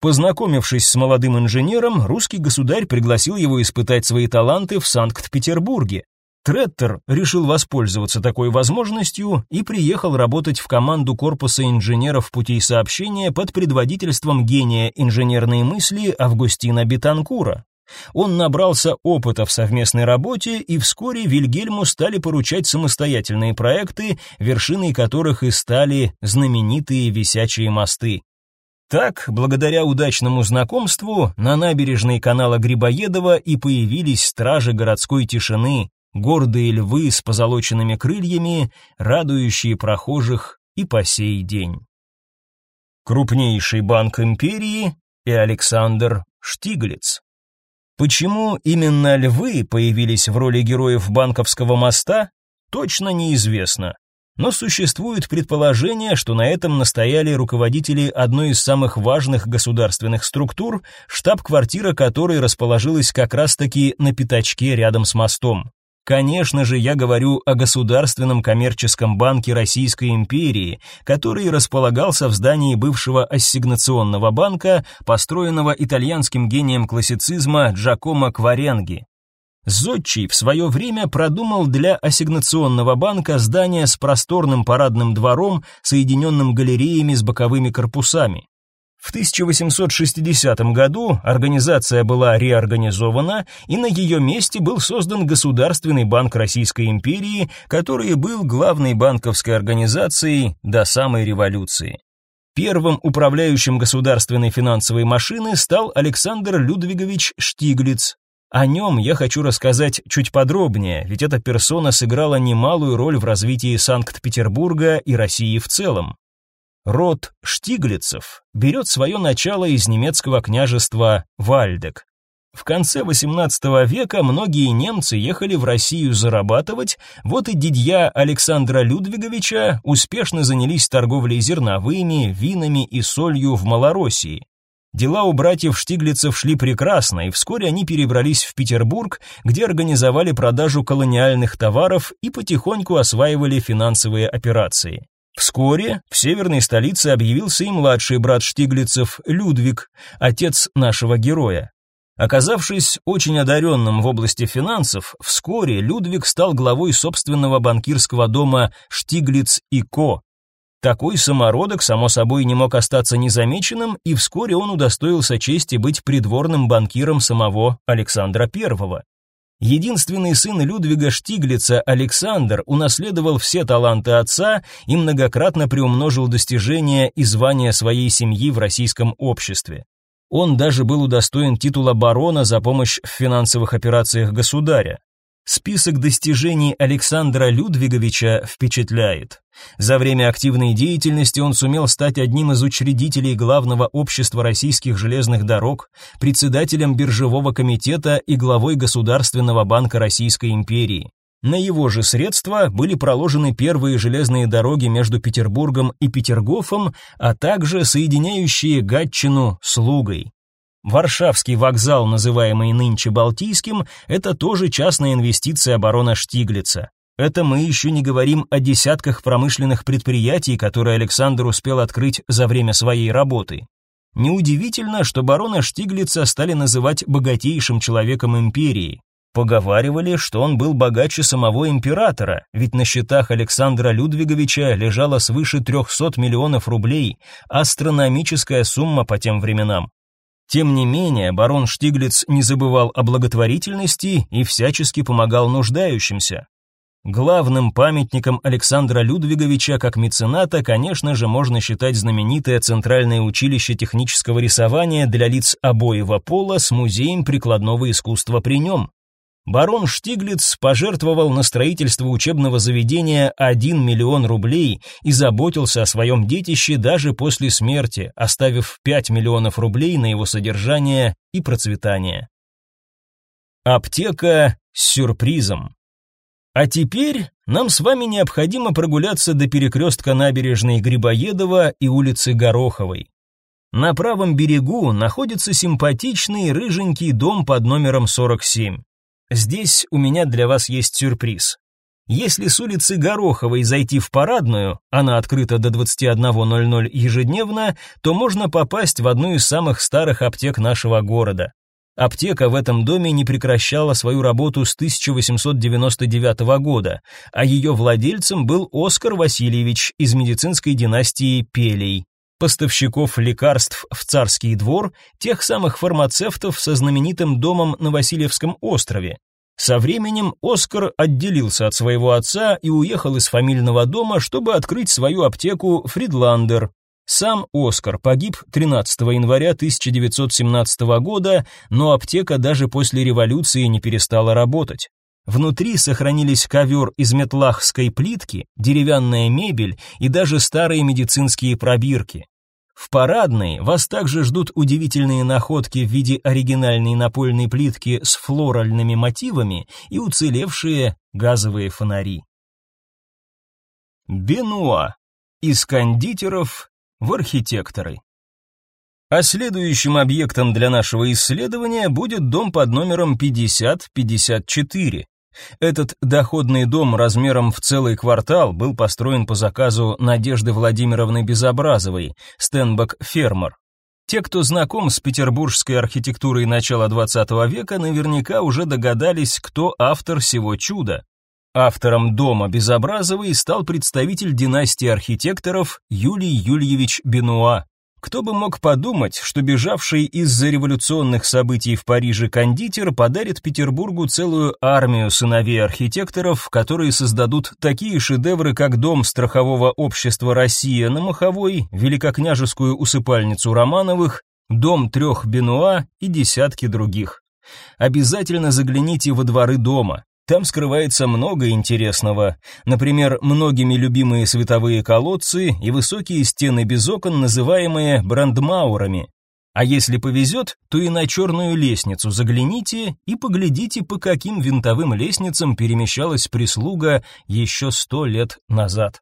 Speaker 1: Познакомившись с молодым инженером, русский государь пригласил его испытать свои таланты в Санкт-Петербурге. Треттер решил воспользоваться такой возможностью и приехал работать в команду корпуса инженеров путей сообщения под предводительством гения инженерной мысли Августина Бетанкура. Он набрался опыта в совместной работе, и вскоре Вильгельму стали поручать самостоятельные проекты, вершиной которых и стали знаменитые висячие мосты. Так, благодаря удачному знакомству, на набережной канала Грибоедова и появились стражи городской тишины, гордые львы с позолоченными крыльями, радующие прохожих и по сей день. Крупнейший банк империи и Александр Штиглиц. Почему именно львы появились в роли героев Банковского моста, точно неизвестно. Но существует предположение, что на этом настояли руководители одной из самых важных государственных структур, штаб-квартира которой расположилась как раз-таки на пятачке рядом с мостом. Конечно же, я говорю о Государственном коммерческом банке Российской империи, который располагался в здании бывшего ассигнационного банка, построенного итальянским гением классицизма Джакомо Кваренги. Зодчий в свое время продумал для ассигнационного банка здание с просторным парадным двором, соединенным галереями с боковыми корпусами. В 1860 году организация была реорганизована, и на ее месте был создан Государственный банк Российской империи, который был главной банковской организацией до самой революции. Первым управляющим государственной финансовой машины стал Александр Людвигович Штиглиц. О нем я хочу рассказать чуть подробнее, ведь эта персона сыграла немалую роль в развитии Санкт-Петербурга и России в целом. Род Штиглицев берет свое начало из немецкого княжества Вальдек. В конце XVIII века многие немцы ехали в Россию зарабатывать, вот и дядья Александра Людвиговича успешно занялись торговлей зерновыми, винами и солью в Малороссии. Дела у братьев Штиглицев шли прекрасно, и вскоре они перебрались в Петербург, где организовали продажу колониальных товаров и потихоньку осваивали финансовые операции. Вскоре в северной столице объявился и младший брат Штиглицев, Людвиг, отец нашего героя. Оказавшись очень одаренным в области финансов, вскоре Людвиг стал главой собственного банкирского дома «Штиглиц и Ко». Такой самородок, само собой, не мог остаться незамеченным, и вскоре он удостоился чести быть придворным банкиром самого Александра Первого. Единственный сын Людвига Штиглица Александр унаследовал все таланты отца и многократно приумножил достижения и звания своей семьи в российском обществе. Он даже был удостоен титула барона за помощь в финансовых операциях государя. Список достижений Александра Людвиговича впечатляет. За время активной деятельности он сумел стать одним из учредителей Главного общества российских железных дорог, председателем биржевого комитета и главой Государственного банка Российской империи. На его же средства были проложены первые железные дороги между Петербургом и Петергофом, а также соединяющие Гатчину с Лугой. Варшавский вокзал, называемый нынче Балтийским, это тоже частная инвестиция обороны Штиглица. Это мы еще не говорим о десятках промышленных предприятий, которые Александр успел открыть за время своей работы. Неудивительно, что барона Штиглица стали называть богатейшим человеком империи. Поговаривали, что он был богаче самого императора, ведь на счетах Александра Людвиговича лежало свыше 300 миллионов рублей, астрономическая сумма по тем временам. Тем не менее, барон Штиглиц не забывал о благотворительности и всячески помогал нуждающимся. Главным памятником Александра Людвиговича как мецената, конечно же, можно считать знаменитое Центральное училище технического рисования для лиц обоего пола с музеем прикладного искусства при нем. Барон Штиглиц пожертвовал на строительство учебного заведения 1 миллион рублей и заботился о своем детище даже после смерти, оставив 5 миллионов рублей на его содержание и процветание. Аптека с сюрпризом. А теперь нам с вами необходимо прогуляться до перекрестка набережной Грибоедова и улицы Гороховой. На правом берегу находится симпатичный рыженький дом под номером 47. Здесь у меня для вас есть сюрприз. Если с улицы Гороховой зайти в парадную, она открыта до 21.00 ежедневно, то можно попасть в одну из самых старых аптек нашего города. Аптека в этом доме не прекращала свою работу с 1899 года, а ее владельцем был Оскар Васильевич из медицинской династии Пелей поставщиков лекарств в царский двор, тех самых фармацевтов со знаменитым домом на Васильевском острове. Со временем Оскар отделился от своего отца и уехал из фамильного дома, чтобы открыть свою аптеку Фридландер. Сам Оскар погиб 13 января 1917 года, но аптека даже после революции не перестала работать. Внутри сохранились ковер из метлахской плитки, деревянная мебель и даже старые медицинские пробирки. В парадной вас также ждут удивительные находки в виде оригинальной напольной плитки с флоральными мотивами и уцелевшие газовые фонари. Бенуа. Из кондитеров в архитекторы. А следующим объектом для нашего исследования будет дом под номером 50-54. Этот доходный дом размером в целый квартал был построен по заказу Надежды Владимировны Безобразовой, Стенбок-фермер. Те, кто знаком с петербургской архитектурой начала XX века, наверняка уже догадались, кто автор всего чуда. Автором дома Безобразовой стал представитель династии архитекторов Юлий Юльевич Бенуа. Кто бы мог подумать, что бежавший из-за революционных событий в Париже кондитер подарит Петербургу целую армию сыновей архитекторов, которые создадут такие шедевры, как дом страхового общества «Россия» на Маховой, великокняжескую усыпальницу Романовых, дом трех Бенуа и десятки других. Обязательно загляните во дворы дома. Там скрывается много интересного. Например, многими любимые световые колодцы и высокие стены без окон, называемые брандмаурами. А если повезет, то и на черную лестницу загляните и поглядите, по каким винтовым лестницам перемещалась прислуга еще сто лет назад.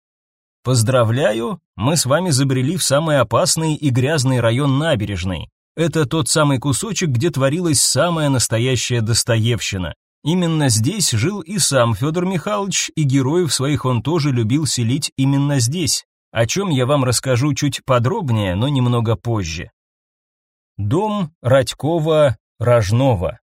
Speaker 1: Поздравляю, мы с вами забрели в самый опасный и грязный район набережной. Это тот самый кусочек, где творилась самая настоящая достоевщина. Именно здесь жил и сам Федор Михайлович, и героев своих он тоже любил селить именно здесь, о чем я вам расскажу чуть подробнее, но немного позже. Дом Радькова-Рожнова.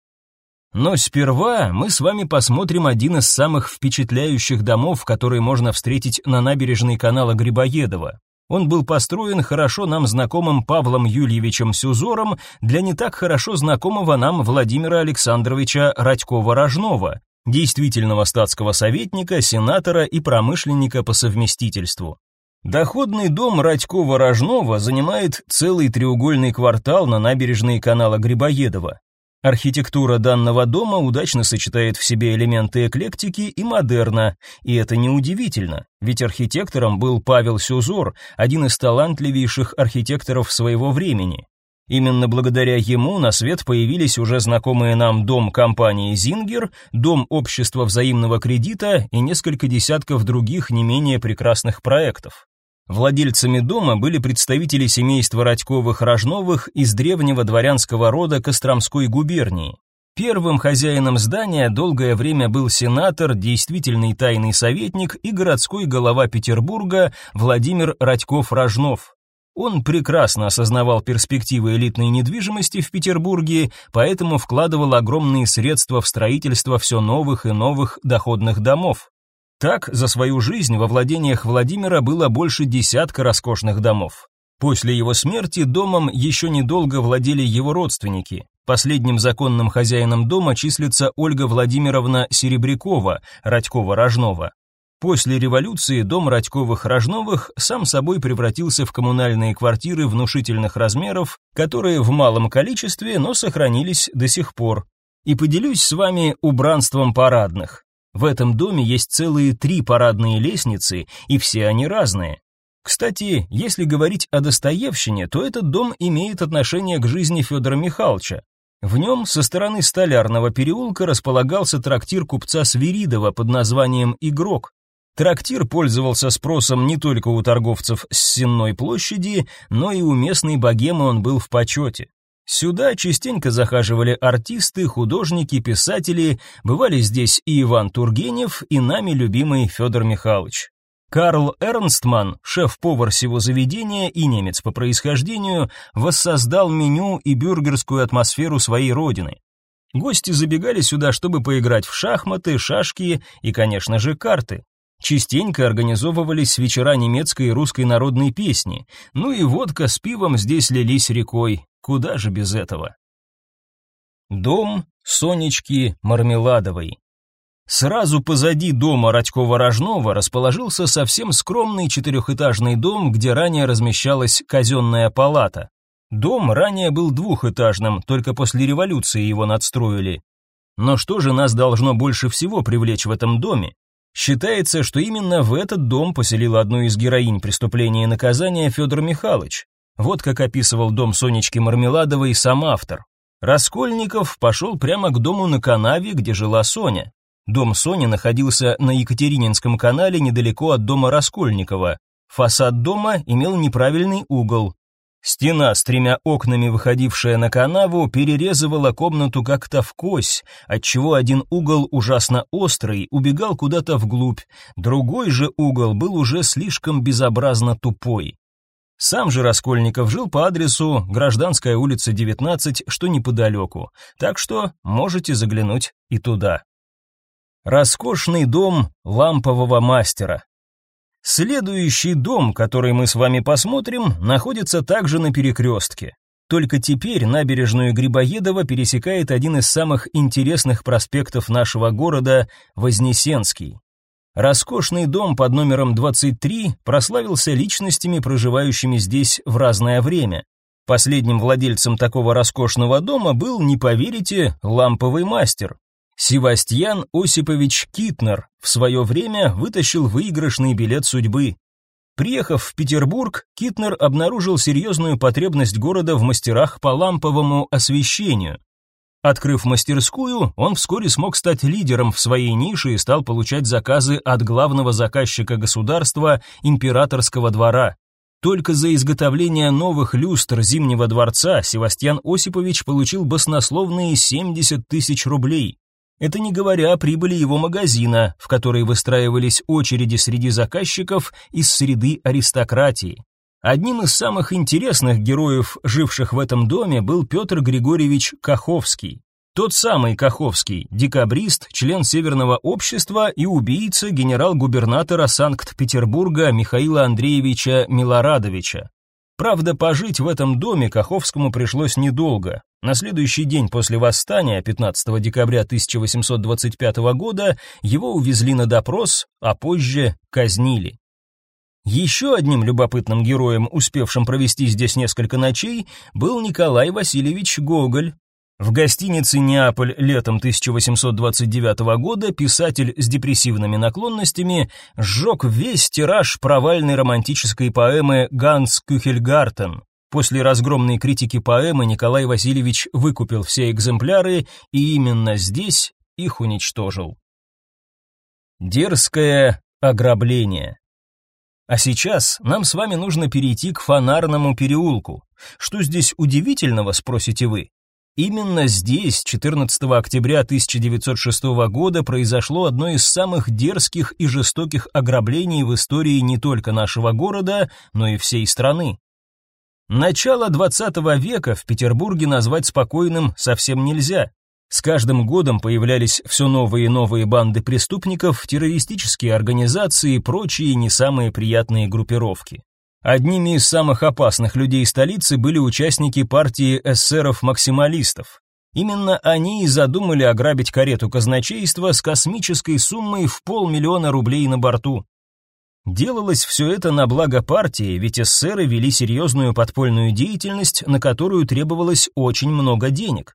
Speaker 1: Но сперва мы с вами посмотрим один из самых впечатляющих домов, которые можно встретить на набережной канала Грибоедова. Он был построен хорошо нам знакомым Павлом Юльевичем Сюзором для не так хорошо знакомого нам Владимира Александровича Радькова-Рожнова, действительного статского советника, сенатора и промышленника по совместительству. Доходный дом Радькова-Рожнова занимает целый треугольный квартал на набережной канала Грибоедова. Архитектура данного дома удачно сочетает в себе элементы эклектики и модерна, и это неудивительно, ведь архитектором был Павел Сюзор, один из талантливейших архитекторов своего времени. Именно благодаря ему на свет появились уже знакомые нам дом компании «Зингер», дом общества взаимного кредита и несколько десятков других не менее прекрасных проектов. Владельцами дома были представители семейства Радьковых-Рожновых из древнего дворянского рода Костромской губернии. Первым хозяином здания долгое время был сенатор, действительный тайный советник и городской голова Петербурга Владимир Радьков-Рожнов. Он прекрасно осознавал перспективы элитной недвижимости в Петербурге, поэтому вкладывал огромные средства в строительство все новых и новых доходных домов. Так, за свою жизнь во владениях Владимира было больше десятка роскошных домов. После его смерти домом еще недолго владели его родственники. Последним законным хозяином дома числится Ольга Владимировна Серебрякова, Радькова-Рожнова. После революции дом Радьковых-Рожновых сам собой превратился в коммунальные квартиры внушительных размеров, которые в малом количестве, но сохранились до сих пор. И поделюсь с вами убранством парадных. В этом доме есть целые три парадные лестницы, и все они разные. Кстати, если говорить о Достоевщине, то этот дом имеет отношение к жизни Федора Михайловича. В нем со стороны Столярного переулка располагался трактир купца Свиридова под названием «Игрок». Трактир пользовался спросом не только у торговцев с Сенной площади, но и у местной богемы он был в почете. Сюда частенько захаживали артисты, художники, писатели, бывали здесь и Иван Тургенев, и нами любимый Федор Михайлович. Карл Эрнстман, шеф-повар сего заведения и немец по происхождению, воссоздал меню и бюргерскую атмосферу своей родины. Гости забегали сюда, чтобы поиграть в шахматы, шашки и, конечно же, карты. Частенько организовывались вечера немецкой и русской народной песни, ну и водка с пивом здесь лились рекой, куда же без этого. Дом Сонечки Мармеладовой. Сразу позади дома Радькова-Рожнова расположился совсем скромный четырехэтажный дом, где ранее размещалась казенная палата. Дом ранее был двухэтажным, только после революции его надстроили. Но что же нас должно больше всего привлечь в этом доме? Считается, что именно в этот дом поселил одну из героинь преступления и наказания Федор Михайлович. Вот как описывал дом Сонечки Мармеладовой сам автор. Раскольников пошел прямо к дому на канаве, где жила Соня. Дом Сони находился на Екатерининском канале недалеко от дома Раскольникова. Фасад дома имел неправильный угол, Стена с тремя окнами, выходившая на канаву, перерезывала комнату как-то вкось, отчего один угол ужасно острый убегал куда-то вглубь, другой же угол был уже слишком безобразно тупой. Сам же Раскольников жил по адресу Гражданская улица 19, что неподалеку, так что можете заглянуть и туда. Роскошный дом лампового мастера. Следующий дом, который мы с вами посмотрим, находится также на перекрестке. Только теперь набережную Грибоедова пересекает один из самых интересных проспектов нашего города Вознесенский. Роскошный дом под номером 23 прославился личностями, проживающими здесь в разное время. Последним владельцем такого роскошного дома был, не поверите, ламповый мастер. Севастьян Осипович Китнер в свое время вытащил выигрышный билет судьбы. Приехав в Петербург, Китнер обнаружил серьезную потребность города в мастерах по ламповому освещению. Открыв мастерскую, он вскоре смог стать лидером в своей нише и стал получать заказы от главного заказчика государства императорского двора. Только за изготовление новых люстр Зимнего дворца Севастьян Осипович получил баснословные 70 тысяч рублей. Это не говоря о прибыли его магазина, в который выстраивались очереди среди заказчиков из среды аристократии. Одним из самых интересных героев, живших в этом доме, был Петр Григорьевич Каховский. Тот самый Каховский, декабрист, член Северного общества и убийца генерал-губернатора Санкт-Петербурга Михаила Андреевича Милорадовича. Правда, пожить в этом доме Каховскому пришлось недолго. На следующий день после восстания, 15 декабря 1825 года, его увезли на допрос, а позже казнили. Еще одним любопытным героем, успевшим провести здесь несколько ночей, был Николай Васильевич Гоголь, в гостинице «Неаполь» летом 1829 года писатель с депрессивными наклонностями сжег весь тираж провальной романтической поэмы «Ганс Кюхельгартен». После разгромной критики поэмы Николай Васильевич выкупил все экземпляры и именно здесь их уничтожил. Дерзкое ограбление. А сейчас нам с вами нужно перейти к фонарному переулку. Что здесь удивительного, спросите вы? Именно здесь, 14 октября 1906 года, произошло одно из самых дерзких и жестоких ограблений в истории не только нашего города, но и всей страны. Начало 20 века в Петербурге назвать спокойным совсем нельзя. С каждым годом появлялись все новые и новые банды преступников, террористические организации и прочие не самые приятные группировки. Одними из самых опасных людей столицы были участники партии эсеров-максималистов. Именно они и задумали ограбить карету казначейства с космической суммой в полмиллиона рублей на борту. Делалось все это на благо партии, ведь эсеры вели серьезную подпольную деятельность, на которую требовалось очень много денег.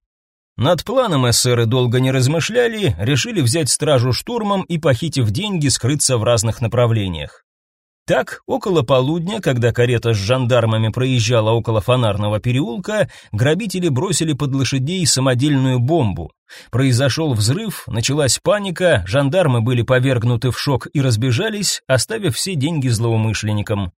Speaker 1: Над планом эсеры долго не размышляли, решили взять стражу штурмом и, похитив деньги, скрыться в разных направлениях. Так, около полудня, когда карета с жандармами проезжала около фонарного переулка, грабители бросили под лошадей самодельную бомбу. Произошел взрыв, началась паника, жандармы были повергнуты в шок и разбежались, оставив все деньги злоумышленникам.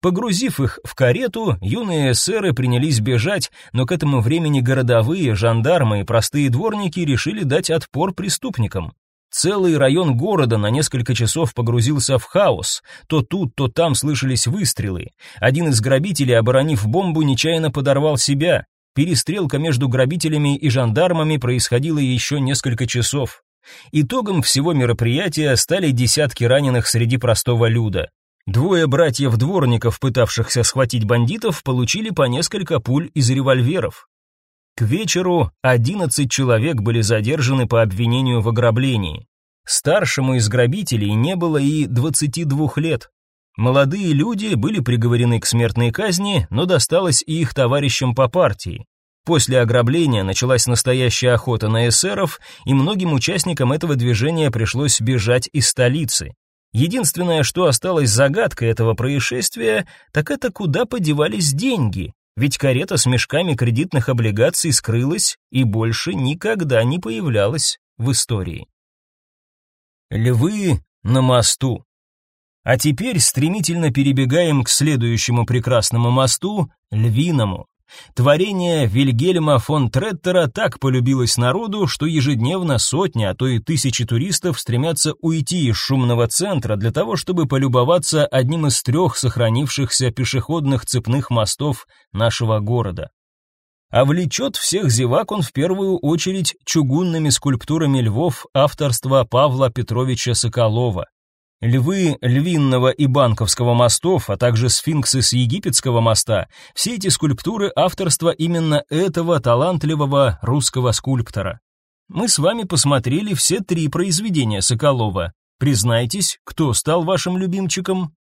Speaker 1: Погрузив их в карету, юные сэры принялись бежать, но к этому времени городовые, жандармы и простые дворники решили дать отпор преступникам. Целый район города на несколько часов погрузился в хаос. То тут, то там слышались выстрелы. Один из грабителей, оборонив бомбу, нечаянно подорвал себя. Перестрелка между грабителями и жандармами происходила еще несколько часов. Итогом всего мероприятия стали десятки раненых среди простого люда. Двое братьев-дворников, пытавшихся схватить бандитов, получили по несколько пуль из револьверов. К вечеру 11 человек были задержаны по обвинению в ограблении. Старшему из грабителей не было и 22 лет. Молодые люди были приговорены к смертной казни, но досталось и их товарищам по партии. После ограбления началась настоящая охота на эсеров, и многим участникам этого движения пришлось бежать из столицы. Единственное, что осталось загадкой этого происшествия, так это куда подевались деньги, ведь карета с мешками кредитных облигаций скрылась и больше никогда не появлялась в истории. Львы на мосту. А теперь стремительно перебегаем к следующему прекрасному мосту, Львиному. Творение Вильгельма фон Треттера так полюбилось народу, что ежедневно сотни, а то и тысячи туристов стремятся уйти из шумного центра для того, чтобы полюбоваться одним из трех сохранившихся пешеходных цепных мостов нашего города. А влечет всех зевак он в первую очередь чугунными скульптурами львов авторства Павла Петровича Соколова. Львы Львинного и Банковского мостов, а также сфинксы с Египетского моста – все эти скульптуры авторства именно этого талантливого русского скульптора. Мы с вами посмотрели все три произведения Соколова. Признайтесь, кто стал вашим любимчиком?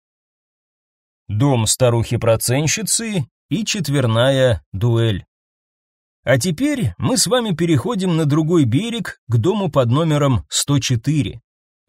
Speaker 1: Дом старухи-проценщицы и четверная дуэль. А теперь мы с вами переходим на другой берег к дому под номером 104.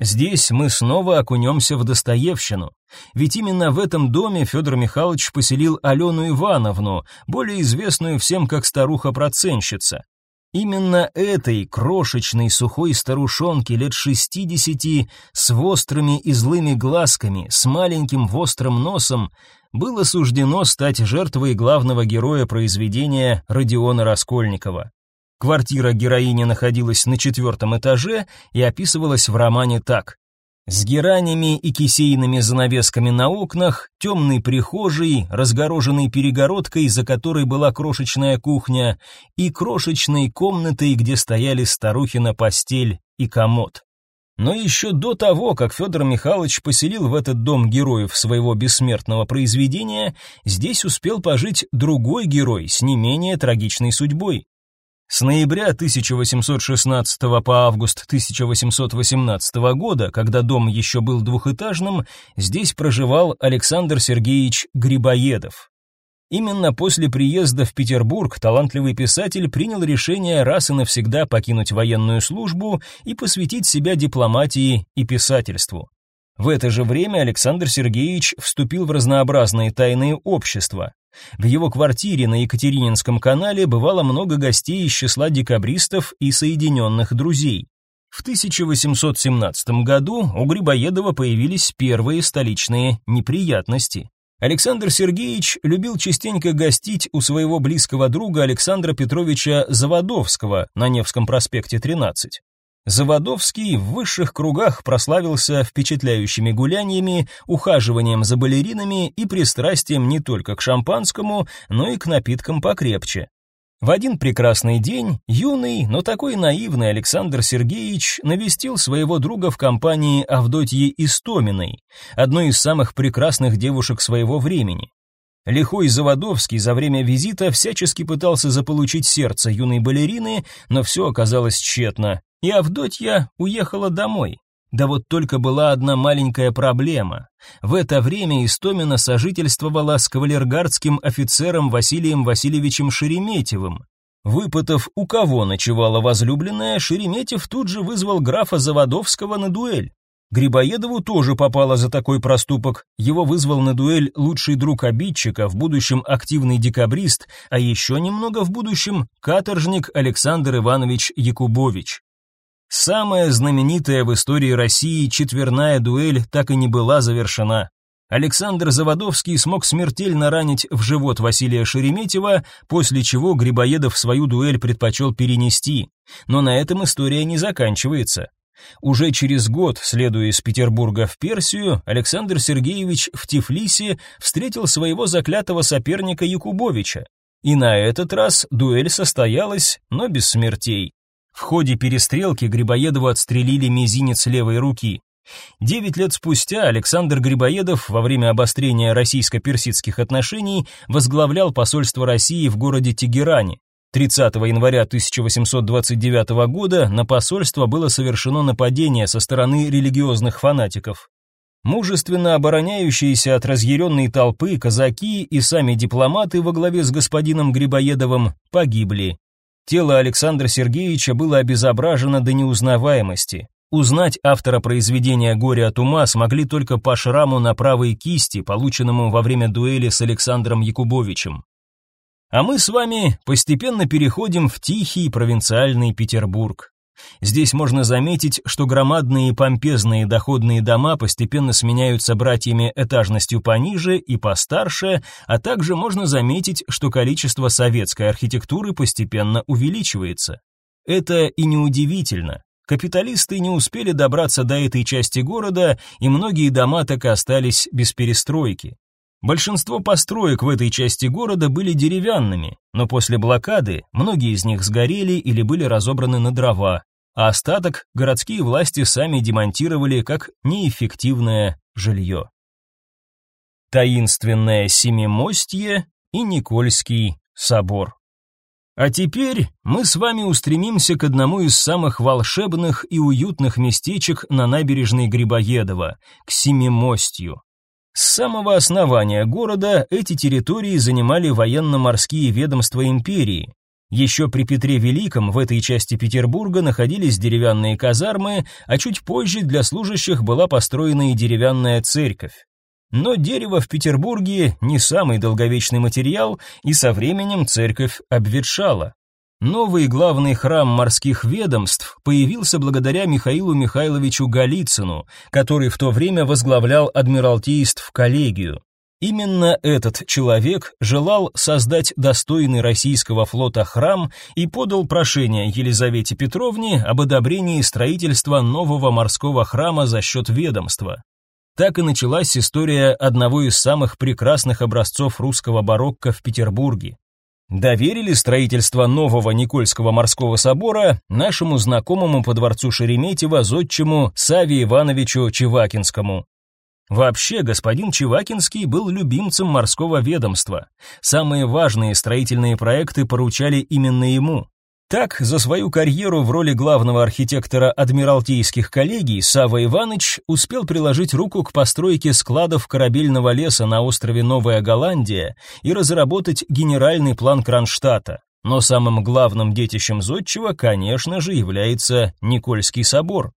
Speaker 1: Здесь мы снова окунемся в Достоевщину. Ведь именно в этом доме Федор Михайлович поселил Алену Ивановну, более известную всем как старуха-проценщица. Именно этой крошечной сухой старушонке лет шестидесяти с острыми и злыми глазками, с маленьким острым носом, было суждено стать жертвой главного героя произведения Родиона Раскольникова. Квартира героини находилась на четвертом этаже и описывалась в романе так. С геранями и кисейными занавесками на окнах, темной прихожей, разгороженной перегородкой, за которой была крошечная кухня, и крошечной комнатой, где стояли старухина постель и комод. Но еще до того, как Федор Михайлович поселил в этот дом героев своего бессмертного произведения, здесь успел пожить другой герой с не менее трагичной судьбой. С ноября 1816 по август 1818 года, когда дом еще был двухэтажным, здесь проживал Александр Сергеевич Грибоедов. Именно после приезда в Петербург талантливый писатель принял решение раз и навсегда покинуть военную службу и посвятить себя дипломатии и писательству. В это же время Александр Сергеевич вступил в разнообразные тайные общества. В его квартире на Екатерининском канале бывало много гостей из числа декабристов и соединенных друзей. В 1817 году у Грибоедова появились первые столичные неприятности. Александр Сергеевич любил частенько гостить у своего близкого друга Александра Петровича Заводовского на Невском проспекте 13. Заводовский в высших кругах прославился впечатляющими гуляниями, ухаживанием за балеринами и пристрастием не только к шампанскому, но и к напиткам покрепче. В один прекрасный день юный, но такой наивный Александр Сергеевич навестил своего друга в компании Авдотьи Истоминой, одной из самых прекрасных девушек своего времени. Лихой Заводовский за время визита всячески пытался заполучить сердце юной балерины, но все оказалось тщетно и Авдотья уехала домой. Да вот только была одна маленькая проблема. В это время Истомина сожительствовала с кавалергардским офицером Василием Васильевичем Шереметьевым. Выпытав, у кого ночевала возлюбленная, Шереметьев тут же вызвал графа Заводовского на дуэль. Грибоедову тоже попало за такой проступок. Его вызвал на дуэль лучший друг обидчика, в будущем активный декабрист, а еще немного в будущем каторжник Александр Иванович Якубович. Самая знаменитая в истории России четверная дуэль так и не была завершена. Александр Заводовский смог смертельно ранить в живот Василия Шереметьева, после чего Грибоедов свою дуэль предпочел перенести. Но на этом история не заканчивается. Уже через год, следуя из Петербурга в Персию, Александр Сергеевич в Тифлисе встретил своего заклятого соперника Якубовича. И на этот раз дуэль состоялась, но без смертей. В ходе перестрелки Грибоедову отстрелили мизинец левой руки. Девять лет спустя Александр Грибоедов во время обострения российско-персидских отношений возглавлял посольство России в городе Тегеране. 30 января 1829 года на посольство было совершено нападение со стороны религиозных фанатиков. Мужественно обороняющиеся от разъяренной толпы казаки и сами дипломаты во главе с господином Грибоедовым погибли. Тело Александра Сергеевича было обезображено до неузнаваемости. Узнать автора произведения «Горе от ума» смогли только по шраму на правой кисти, полученному во время дуэли с Александром Якубовичем. А мы с вами постепенно переходим в тихий провинциальный Петербург. Здесь можно заметить, что громадные помпезные доходные дома постепенно сменяются братьями этажностью пониже и постарше, а также можно заметить, что количество советской архитектуры постепенно увеличивается. Это и неудивительно. Капиталисты не успели добраться до этой части города, и многие дома так и остались без перестройки. Большинство построек в этой части города были деревянными, но после блокады многие из них сгорели или были разобраны на дрова, а остаток городские власти сами демонтировали как неэффективное жилье. Таинственное Семимостье и Никольский собор. А теперь мы с вами устремимся к одному из самых волшебных и уютных местечек на набережной Грибоедова, к Семимостью. С самого основания города эти территории занимали военно-морские ведомства империи. Еще при Петре Великом в этой части Петербурга находились деревянные казармы, а чуть позже для служащих была построена и деревянная церковь. Но дерево в Петербурге не самый долговечный материал, и со временем церковь обветшала. Новый главный храм морских ведомств появился благодаря Михаилу Михайловичу Голицыну, который в то время возглавлял адмиралтейств коллегию. Именно этот человек желал создать достойный российского флота храм и подал прошение Елизавете Петровне об одобрении строительства нового морского храма за счет ведомства. Так и началась история одного из самых прекрасных образцов русского барокко в Петербурге доверили строительство нового Никольского морского собора нашему знакомому по дворцу Шереметьево зодчему Саве Ивановичу Чевакинскому. Вообще, господин Чевакинский был любимцем морского ведомства. Самые важные строительные проекты поручали именно ему. Так, за свою карьеру в роли главного архитектора адмиралтейских коллегий Сава Иванович успел приложить руку к постройке складов корабельного леса на острове Новая Голландия и разработать генеральный план Кронштадта. Но самым главным детищем Зодчего, конечно же, является Никольский собор.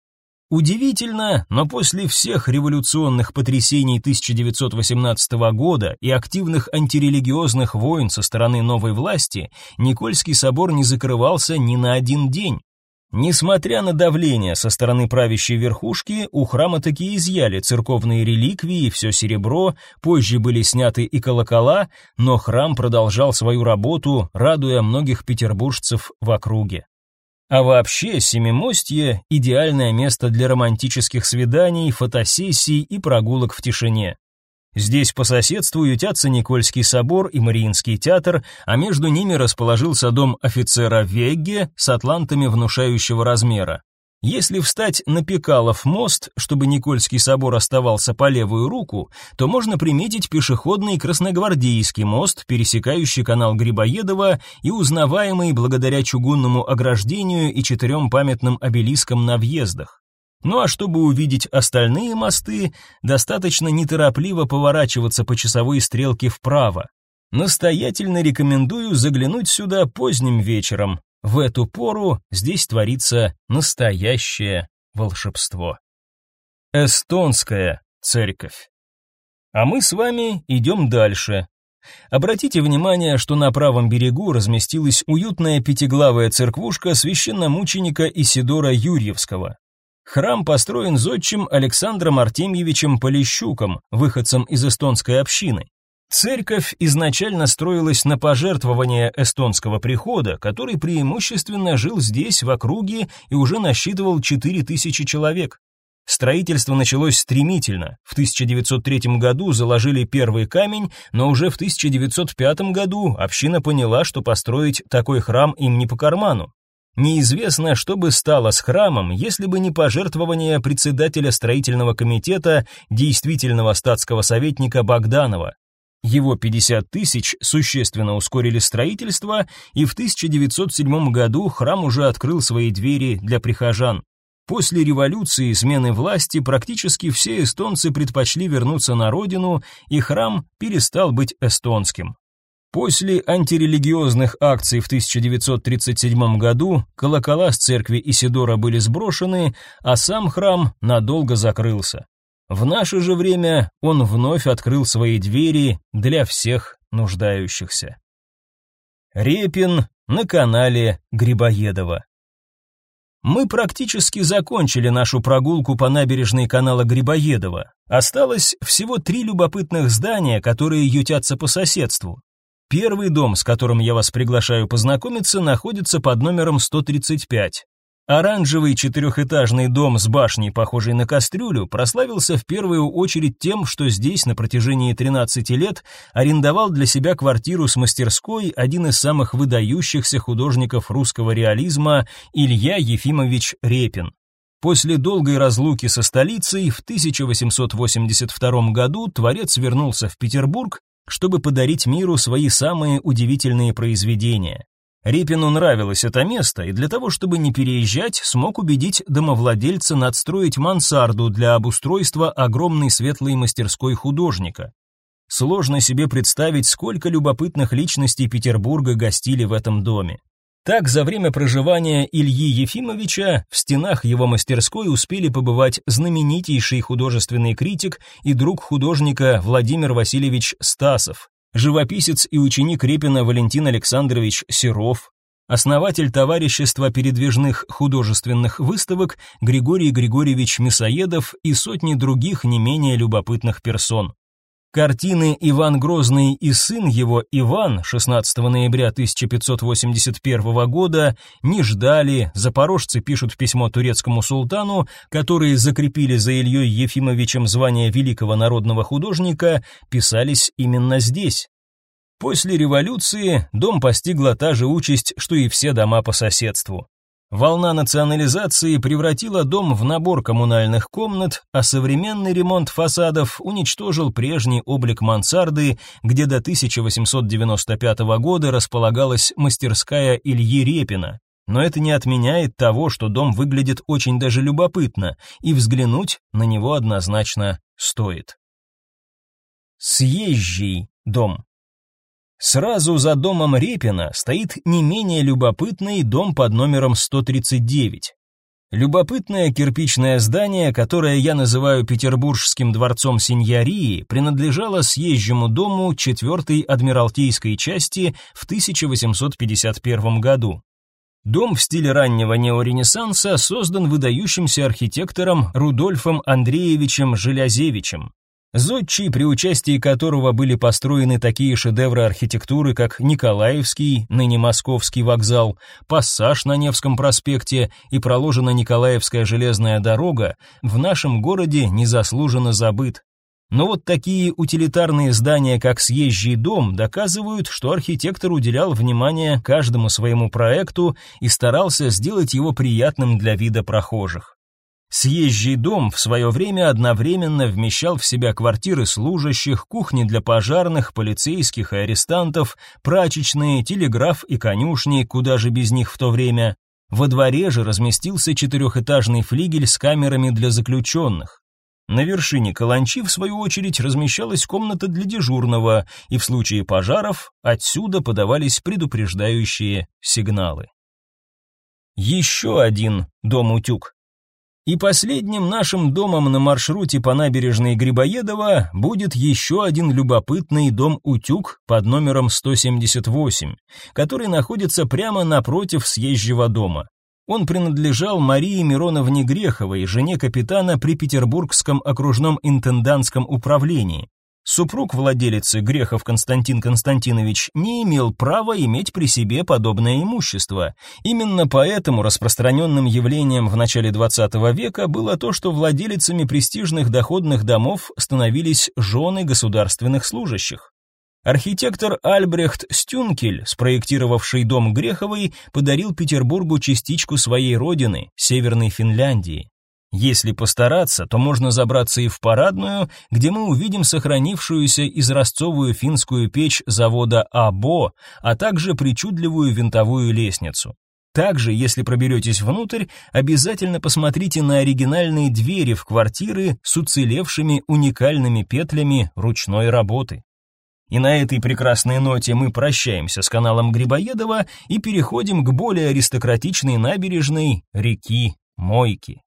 Speaker 1: Удивительно, но после всех революционных потрясений 1918 года и активных антирелигиозных войн со стороны новой власти, Никольский собор не закрывался ни на один день. Несмотря на давление со стороны правящей верхушки, у храма таки изъяли церковные реликвии, и все серебро, позже были сняты и колокола, но храм продолжал свою работу, радуя многих петербуржцев в округе. А вообще, Семимостье – идеальное место для романтических свиданий, фотосессий и прогулок в тишине. Здесь по соседству ютятся Никольский собор и Мариинский театр, а между ними расположился дом офицера Вегге с атлантами внушающего размера. Если встать на Пекалов мост, чтобы Никольский собор оставался по левую руку, то можно приметить пешеходный Красногвардейский мост, пересекающий канал Грибоедова и узнаваемый благодаря чугунному ограждению и четырем памятным обелискам на въездах. Ну а чтобы увидеть остальные мосты, достаточно неторопливо поворачиваться по часовой стрелке вправо. Настоятельно рекомендую заглянуть сюда поздним вечером, в эту пору здесь творится настоящее волшебство. Эстонская церковь. А мы с вами идем дальше. Обратите внимание, что на правом берегу разместилась уютная пятиглавая церквушка священномученика Исидора Юрьевского. Храм построен зодчим Александром Артемьевичем Полищуком, выходцем из эстонской общины. Церковь изначально строилась на пожертвования эстонского прихода, который преимущественно жил здесь, в округе, и уже насчитывал 4000 человек. Строительство началось стремительно. В 1903 году заложили первый камень, но уже в 1905 году община поняла, что построить такой храм им не по карману. Неизвестно, что бы стало с храмом, если бы не пожертвование председателя строительного комитета, действительного статского советника Богданова. Его 50 тысяч существенно ускорили строительство, и в 1907 году храм уже открыл свои двери для прихожан. После революции и смены власти практически все эстонцы предпочли вернуться на родину, и храм перестал быть эстонским. После антирелигиозных акций в 1937 году колокола с церкви Исидора были сброшены, а сам храм надолго закрылся. В наше же время он вновь открыл свои двери для всех нуждающихся. Репин на канале Грибоедова. Мы практически закончили нашу прогулку по набережной канала Грибоедова. Осталось всего три любопытных здания, которые ютятся по соседству. Первый дом, с которым я вас приглашаю познакомиться, находится под номером 135. Оранжевый четырехэтажный дом с башней, похожей на кастрюлю, прославился в первую очередь тем, что здесь на протяжении 13 лет арендовал для себя квартиру с мастерской один из самых выдающихся художников русского реализма Илья Ефимович Репин. После долгой разлуки со столицей в 1882 году творец вернулся в Петербург, чтобы подарить миру свои самые удивительные произведения. Репину нравилось это место, и для того, чтобы не переезжать, смог убедить домовладельца надстроить мансарду для обустройства огромной светлой мастерской художника. Сложно себе представить, сколько любопытных личностей Петербурга гостили в этом доме. Так, за время проживания Ильи Ефимовича в стенах его мастерской успели побывать знаменитейший художественный критик и друг художника Владимир Васильевич Стасов, живописец и ученик Репина Валентин Александрович Серов, основатель товарищества передвижных художественных выставок Григорий Григорьевич Мясоедов и сотни других не менее любопытных персон. Картины «Иван Грозный и сын его Иван» 16 ноября 1581 года не ждали, запорожцы пишут письмо турецкому султану, которые закрепили за Ильей Ефимовичем звание великого народного художника, писались именно здесь. После революции дом постигла та же участь, что и все дома по соседству. Волна национализации превратила дом в набор коммунальных комнат, а современный ремонт фасадов уничтожил прежний облик мансарды, где до 1895 года располагалась мастерская Ильи Репина. Но это не отменяет того, что дом выглядит очень даже любопытно, и взглянуть на него однозначно стоит. Съезжий дом Сразу за домом Репина стоит не менее любопытный дом под номером 139. Любопытное кирпичное здание, которое я называю Петербургским дворцом сеньории, принадлежало съезжему дому 4-й адмиралтейской части в 1851 году. Дом в стиле раннего неоренессанса создан выдающимся архитектором Рудольфом Андреевичем Желязевичем. Зодчий, при участии которого были построены такие шедевры архитектуры, как Николаевский, ныне Московский вокзал, пассаж на Невском проспекте и проложена Николаевская железная дорога, в нашем городе незаслуженно забыт. Но вот такие утилитарные здания, как съезжий дом, доказывают, что архитектор уделял внимание каждому своему проекту и старался сделать его приятным для вида прохожих. Съезжий дом в свое время одновременно вмещал в себя квартиры служащих, кухни для пожарных, полицейских и арестантов, прачечные, телеграф и конюшни, куда же без них в то время. Во дворе же разместился четырехэтажный флигель с камерами для заключенных. На вершине каланчи, в свою очередь, размещалась комната для дежурного, и в случае пожаров отсюда подавались предупреждающие сигналы. Еще один дом-утюг. И последним нашим домом на маршруте по набережной Грибоедова будет еще один любопытный дом «Утюг» под номером 178, который находится прямо напротив съезжего дома. Он принадлежал Марии Мироновне Греховой, жене капитана при Петербургском окружном интендантском управлении. Супруг владелицы Грехов Константин Константинович не имел права иметь при себе подобное имущество. Именно поэтому распространенным явлением в начале XX века было то, что владелицами престижных доходных домов становились жены государственных служащих. Архитектор Альбрехт Стюнкель, спроектировавший дом Греховой, подарил Петербургу частичку своей родины, Северной Финляндии. Если постараться, то можно забраться и в парадную, где мы увидим сохранившуюся изразцовую финскую печь завода АБО, а также причудливую винтовую лестницу. Также, если проберетесь внутрь, обязательно посмотрите на оригинальные двери в квартиры с уцелевшими уникальными петлями ручной работы. И на этой прекрасной ноте мы прощаемся с каналом Грибоедова и переходим к более аристократичной набережной реки Мойки.